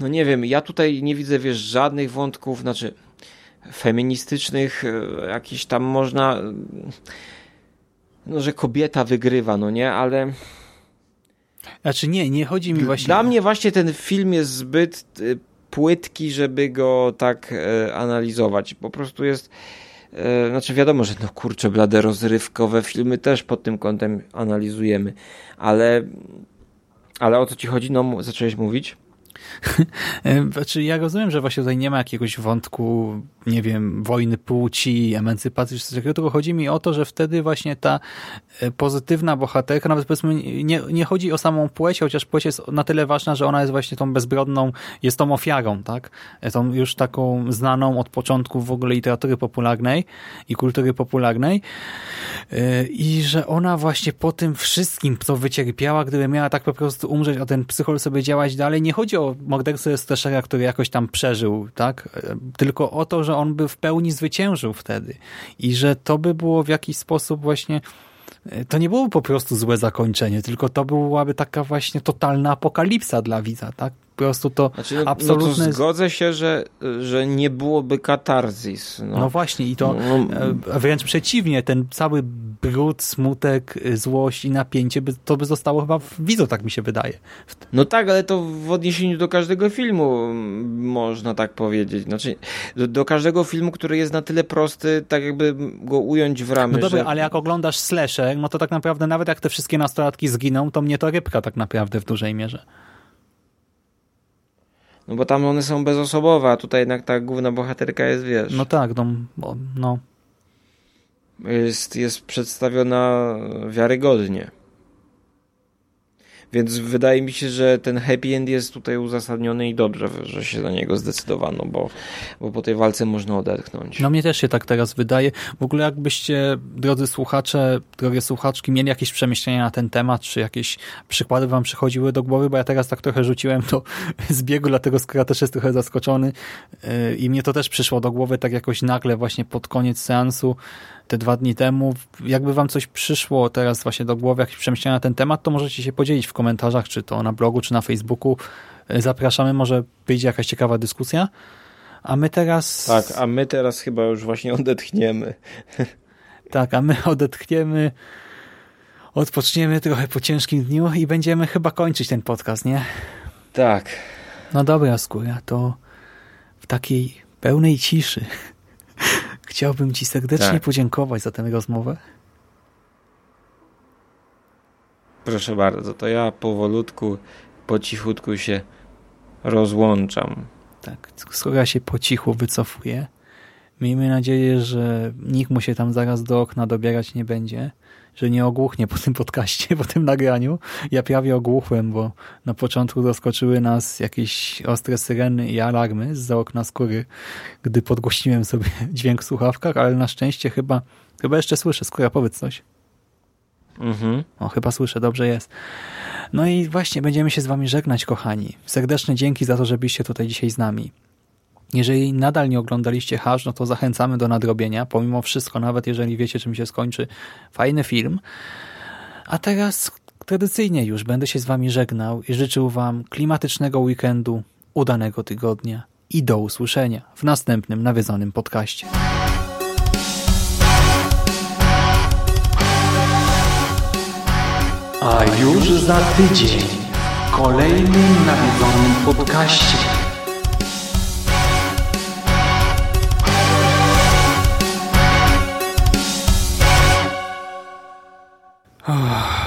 No nie wiem, ja tutaj nie widzę, wiesz, żadnych wątków, znaczy feministycznych, e, jakiś tam można no, że kobieta wygrywa, no nie, ale znaczy nie, nie chodzi mi właśnie... Dla mnie właśnie ten film jest zbyt e, płytki, żeby go tak e, analizować. Po prostu jest. E, znaczy, wiadomo, że no kurczę, blade rozrywkowe filmy też pod tym kątem analizujemy, ale. Ale o co ci chodzi? No, zacząłeś mówić? [laughs] Znaczy, ja rozumiem, że właśnie tutaj nie ma jakiegoś wątku, nie wiem, wojny płci, emancypacji, czy coś takiego, tylko chodzi mi o to, że wtedy właśnie ta e, pozytywna bohaterka, nawet powiedzmy, nie, nie chodzi o samą płeć, chociaż płeć jest na tyle ważna, że ona jest właśnie tą bezbrodną, jest tą ofiarą, tak? E, tą już taką znaną od początku w ogóle literatury popularnej i kultury popularnej e, i że ona właśnie po tym wszystkim, co wycierpiała, gdyby miała tak po prostu umrzeć, a ten psychol sobie działać dalej, nie chodzi o mordercę Slashera, który jakoś tam przeżył, tak? Tylko o to, że on by w pełni zwyciężył wtedy i że to by było w jakiś sposób właśnie to nie było po prostu złe zakończenie, tylko to byłaby taka właśnie totalna apokalipsa dla widza, tak? Prostu to znaczy, no, absolutne... No to zgodzę się, że, że nie byłoby katarzis. No, no właśnie i to no, no. wręcz przeciwnie, ten cały brud, smutek, złość i napięcie, by, to by zostało chyba w widzu, tak mi się wydaje. No tak, ale to w odniesieniu do każdego filmu można tak powiedzieć. Znaczy, do, do każdego filmu, który jest na tyle prosty, tak jakby go ująć w ramy. No dobra, że... ale jak oglądasz slasher, no to tak naprawdę nawet jak te wszystkie nastolatki zginą, to mnie to rybka tak naprawdę w dużej mierze. No bo tam one są bezosobowe, a tutaj jednak ta główna bohaterka jest, wiesz... No tak, no... no. Jest, jest przedstawiona wiarygodnie. Więc wydaje mi się, że ten happy end jest tutaj uzasadniony i dobrze, że się na niego zdecydowano, bo, bo po tej walce można odetchnąć. No mnie też się tak teraz wydaje. W ogóle jakbyście, drodzy słuchacze, drogie słuchaczki, mieli jakieś przemyślenia na ten temat, czy jakieś przykłady wam przychodziły do głowy, bo ja teraz tak trochę rzuciłem to [laughs] z biegu, dlatego skoro też jest trochę zaskoczony yy, i mnie to też przyszło do głowy tak jakoś nagle właśnie pod koniec seansu, te dwa dni temu. Jakby wam coś przyszło teraz właśnie do głowy, jakieś przemyślenia na ten temat, to możecie się podzielić w komentarzach, czy to na blogu, czy na Facebooku. Zapraszamy, może wyjdzie jakaś ciekawa dyskusja. A my teraz... Tak, a my teraz chyba już właśnie [laughs] odetchniemy. Tak, a my odetchniemy, odpoczniemy trochę po ciężkim dniu i będziemy chyba kończyć ten podcast, nie? Tak. No dobra, Skóra, to w takiej pełnej ciszy chciałbym Ci serdecznie tak. podziękować za tę rozmowę. Proszę bardzo, to ja powolutku, po cichutku się rozłączam. Tak, Skóra się po cichu wycofuje. Miejmy nadzieję, że nikt mu się tam zaraz do okna dobierać nie będzie, że nie ogłuchnie po tym podcaście, po tym nagraniu. Ja prawie ogłuchłem, bo na początku zaskoczyły nas jakieś ostre syreny i alarmy z za okna skóry, gdy podgłośniłem sobie [laughs] dźwięk w słuchawkach, ale na szczęście chyba, chyba jeszcze słyszę. Skóra, powiedz coś. Mhm. O, chyba słyszę, dobrze jest. No i właśnie będziemy się z wami żegnać, kochani. Serdeczne dzięki za to, że byliście tutaj dzisiaj z nami. Jeżeli nadal nie oglądaliście Hash, no to zachęcamy do nadrobienia, pomimo wszystko, nawet jeżeli wiecie, czym się skończy. Fajny film. A teraz tradycyjnie już będę się z wami żegnał i życzył wam klimatycznego weekendu, udanego tygodnia i do usłyszenia w następnym nawiedzonym podcaście. A już za tydzień w kolejnym nawiedzonym podcaście.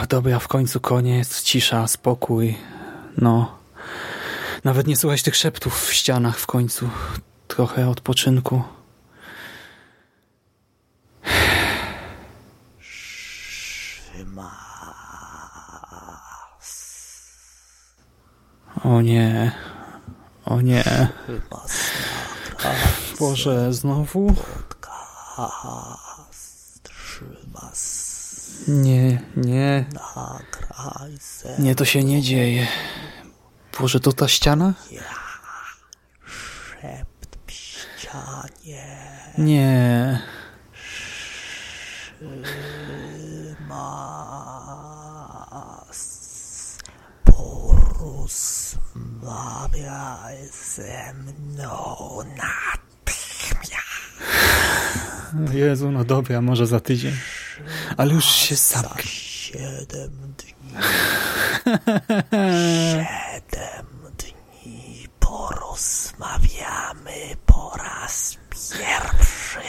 Dobra, w końcu koniec, cisza, spokój. No, nawet nie słuchać tych szeptów w ścianach w końcu. Trochę odpoczynku. O nie. O nie. Boże, znowu? Nie, nie. Nie, to się nie dzieje. Boże, to ta ściana? Szept ścianie. Nie. Szymas. Porozmawiaj ze mną natychmiast. Jezu, no dobra, może za tydzień. Ale już się zamknę. Siedem dni. Siedem dni porozmawiamy po raz pierwszy.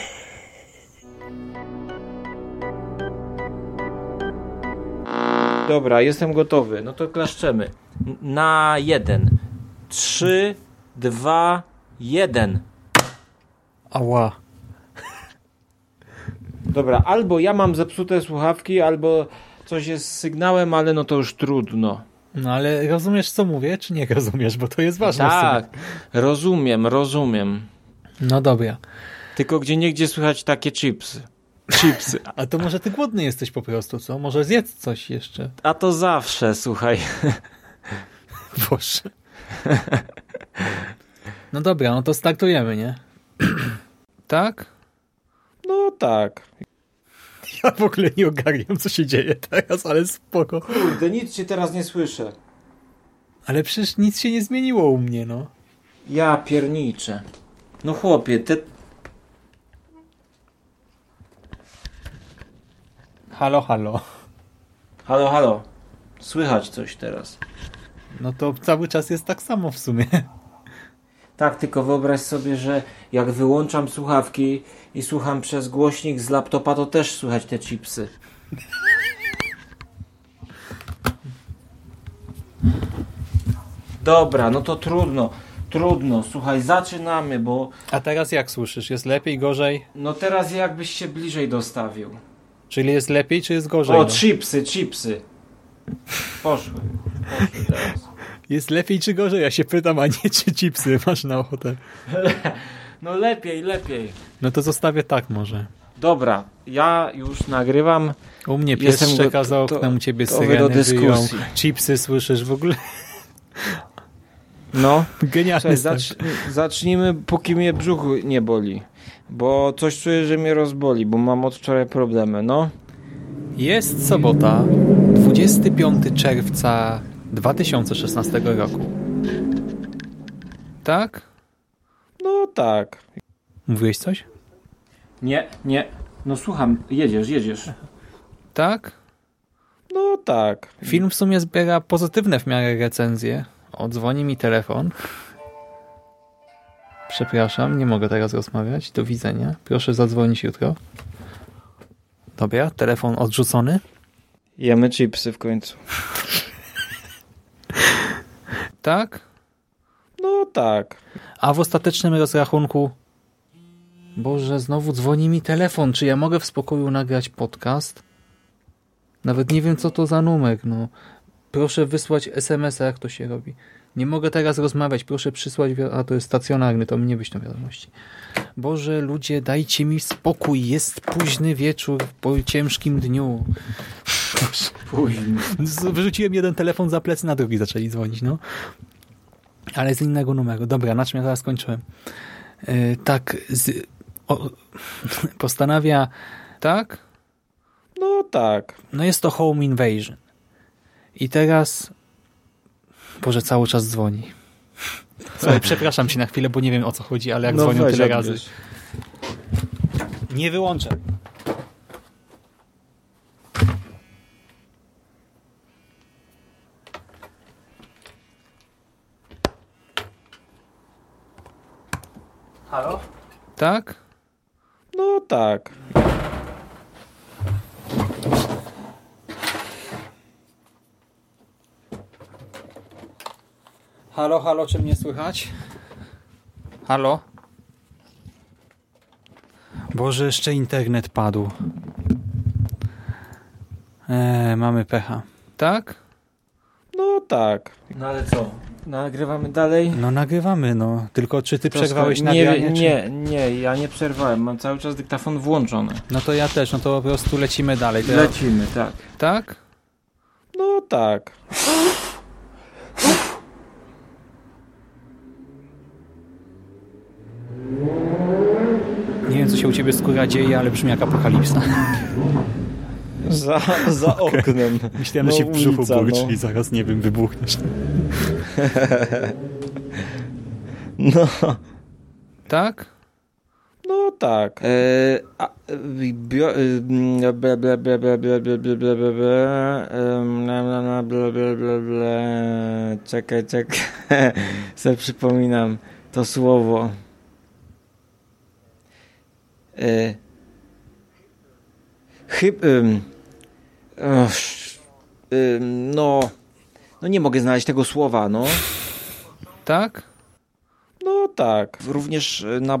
Dobra, jestem gotowy. No to klaszczemy. Na jeden. Trzy, dwa, jeden. Ała. Dobra, albo ja mam zepsute słuchawki, albo coś jest z sygnałem, ale no to już trudno. No ale rozumiesz co mówię, czy nie rozumiesz, bo to jest ważne. Tak, rozumiem, rozumiem. No dobra. Tylko gdzie niegdzie słychać takie chipsy. Chipsy. [laughs] A to może ty głodny jesteś po prostu, co? Może zjedz coś jeszcze. A to zawsze, słuchaj. [laughs] Boże. No dobra, no to startujemy, nie? [clears throat] tak? No tak. Ja w ogóle nie ogarniam, co się dzieje teraz, ale spoko. Kurde, nic się teraz nie słyszę. Ale przecież nic się nie zmieniło u mnie, no. Ja pierniczę. No chłopie, te... Halo, halo. Halo, halo. Słychać coś teraz. No to cały czas jest tak samo w sumie. Tak, tylko wyobraź sobie, że jak wyłączam słuchawki i słucham przez głośnik z laptopa, to też słychać te chipsy. Dobra, no to trudno. Trudno. Słuchaj, zaczynamy, bo... A teraz jak słyszysz? Jest lepiej, gorzej? No teraz jakbyś się bliżej dostawił. Czyli jest lepiej, czy jest gorzej? O, no? chipsy, chipsy. Poszły. Poszły teraz. [laughs] Jest lepiej czy gorzej? Ja się pytam, a nie czy chipsy masz na ochotę. [laughs] No lepiej, lepiej. No to zostawię tak może. Dobra, ja już nagrywam. U mnie pies Jestem szczeka go- za oknem, to- u ciebie syreny do wyją, dyskusji. chipsy słyszysz w ogóle. No, [laughs] Genialny zacz, zacznijmy, póki mnie brzuch nie boli. Bo coś czuję, że mnie rozboli, bo mam od wczoraj problemy, no. Jest sobota, 25 czerwca 2016 roku. Tak? Tak. Mówiłeś coś? Nie, nie. No słucham, jedziesz, jedziesz. Tak? No tak. Film w sumie zbiera pozytywne w miarę recenzje. Odzwoni mi telefon. Przepraszam, nie mogę teraz rozmawiać. Do widzenia. Proszę zadzwonić jutro. Dobra, telefon odrzucony. Jemy chipsy w końcu. Tak? No tak. A w ostatecznym rozrachunku Boże, znowu dzwoni mi telefon. Czy ja mogę w spokoju nagrać podcast? Nawet nie wiem, co to za numer. No. Proszę wysłać SMS-a, jak to się robi. Nie mogę teraz rozmawiać. Proszę przysłać... A, to jest stacjonarny, to mi nie wyślą wiadomości. Boże, ludzie, dajcie mi spokój. Jest późny wieczór po ciężkim dniu. Późno. Z- [laughs] Wyrzuciłem jeden telefon za plecy, na drugi zaczęli dzwonić, no. Ale z innego numeru. Dobra, na czym ja teraz skończyłem? E, tak, z, o, [laughs] postanawia, tak? No tak. No jest to Home Invasion. I teraz, Boże, cały czas dzwoni. [laughs] Słuchaj, przepraszam cię na chwilę, bo nie wiem o co chodzi, ale jak no dzwonią tyle odbierz. razy. Nie wyłączę. Halo? Tak? No tak. Halo, halo, czy mnie słychać? Halo? Boże, jeszcze internet padł. Eee, mamy pecha. Tak? No tak. No ale co? Nagrywamy dalej? No nagrywamy, no. Tylko czy ty To przerwałeś sko- nie, nagranie? czy- Nie, nie, ja nie przerwałem. Mam cały czas dyktafon włączony. No to ja też, no to po prostu lecimy dalej. To ja... Lecimy, tak. Tak? No tak. Nie wiem, co się u ciebie skóra dzieje, ale brzmi jak apokalipsa. Za, za [laughs] oknem. Myślałem, No, że się w brzuchu ulica, burczy no. i zaraz, nie wiem, wybuchniesz. No. Tak? No tak. Czekaj, czekaj. Se przypominam to słowo. Chyb... No... No nie mogę znaleźć tego słowa, no. Tak? No tak. Również e, na,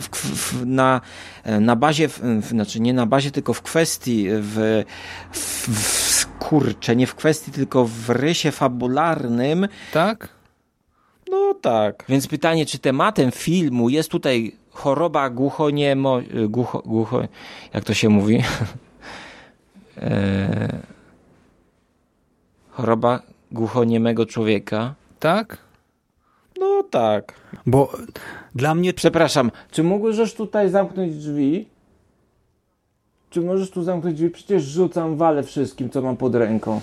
w, w, na, e, na bazie, w, w, znaczy nie na bazie, tylko w kwestii, w, w, w kurczę, nie w kwestii, tylko w rysie fabularnym. Tak? No tak. Więc pytanie, czy tematem filmu jest tutaj choroba głuchoniemo, e, głucho, głucho, jak to się mówi? [laughs] e, choroba głuchoniemego człowieka. Tak? No tak. Bo dla mnie... Przepraszam, czy mógłbyś tutaj zamknąć drzwi? Czy możesz tu zamknąć drzwi? Przecież rzucam walę wszystkim, co mam pod ręką.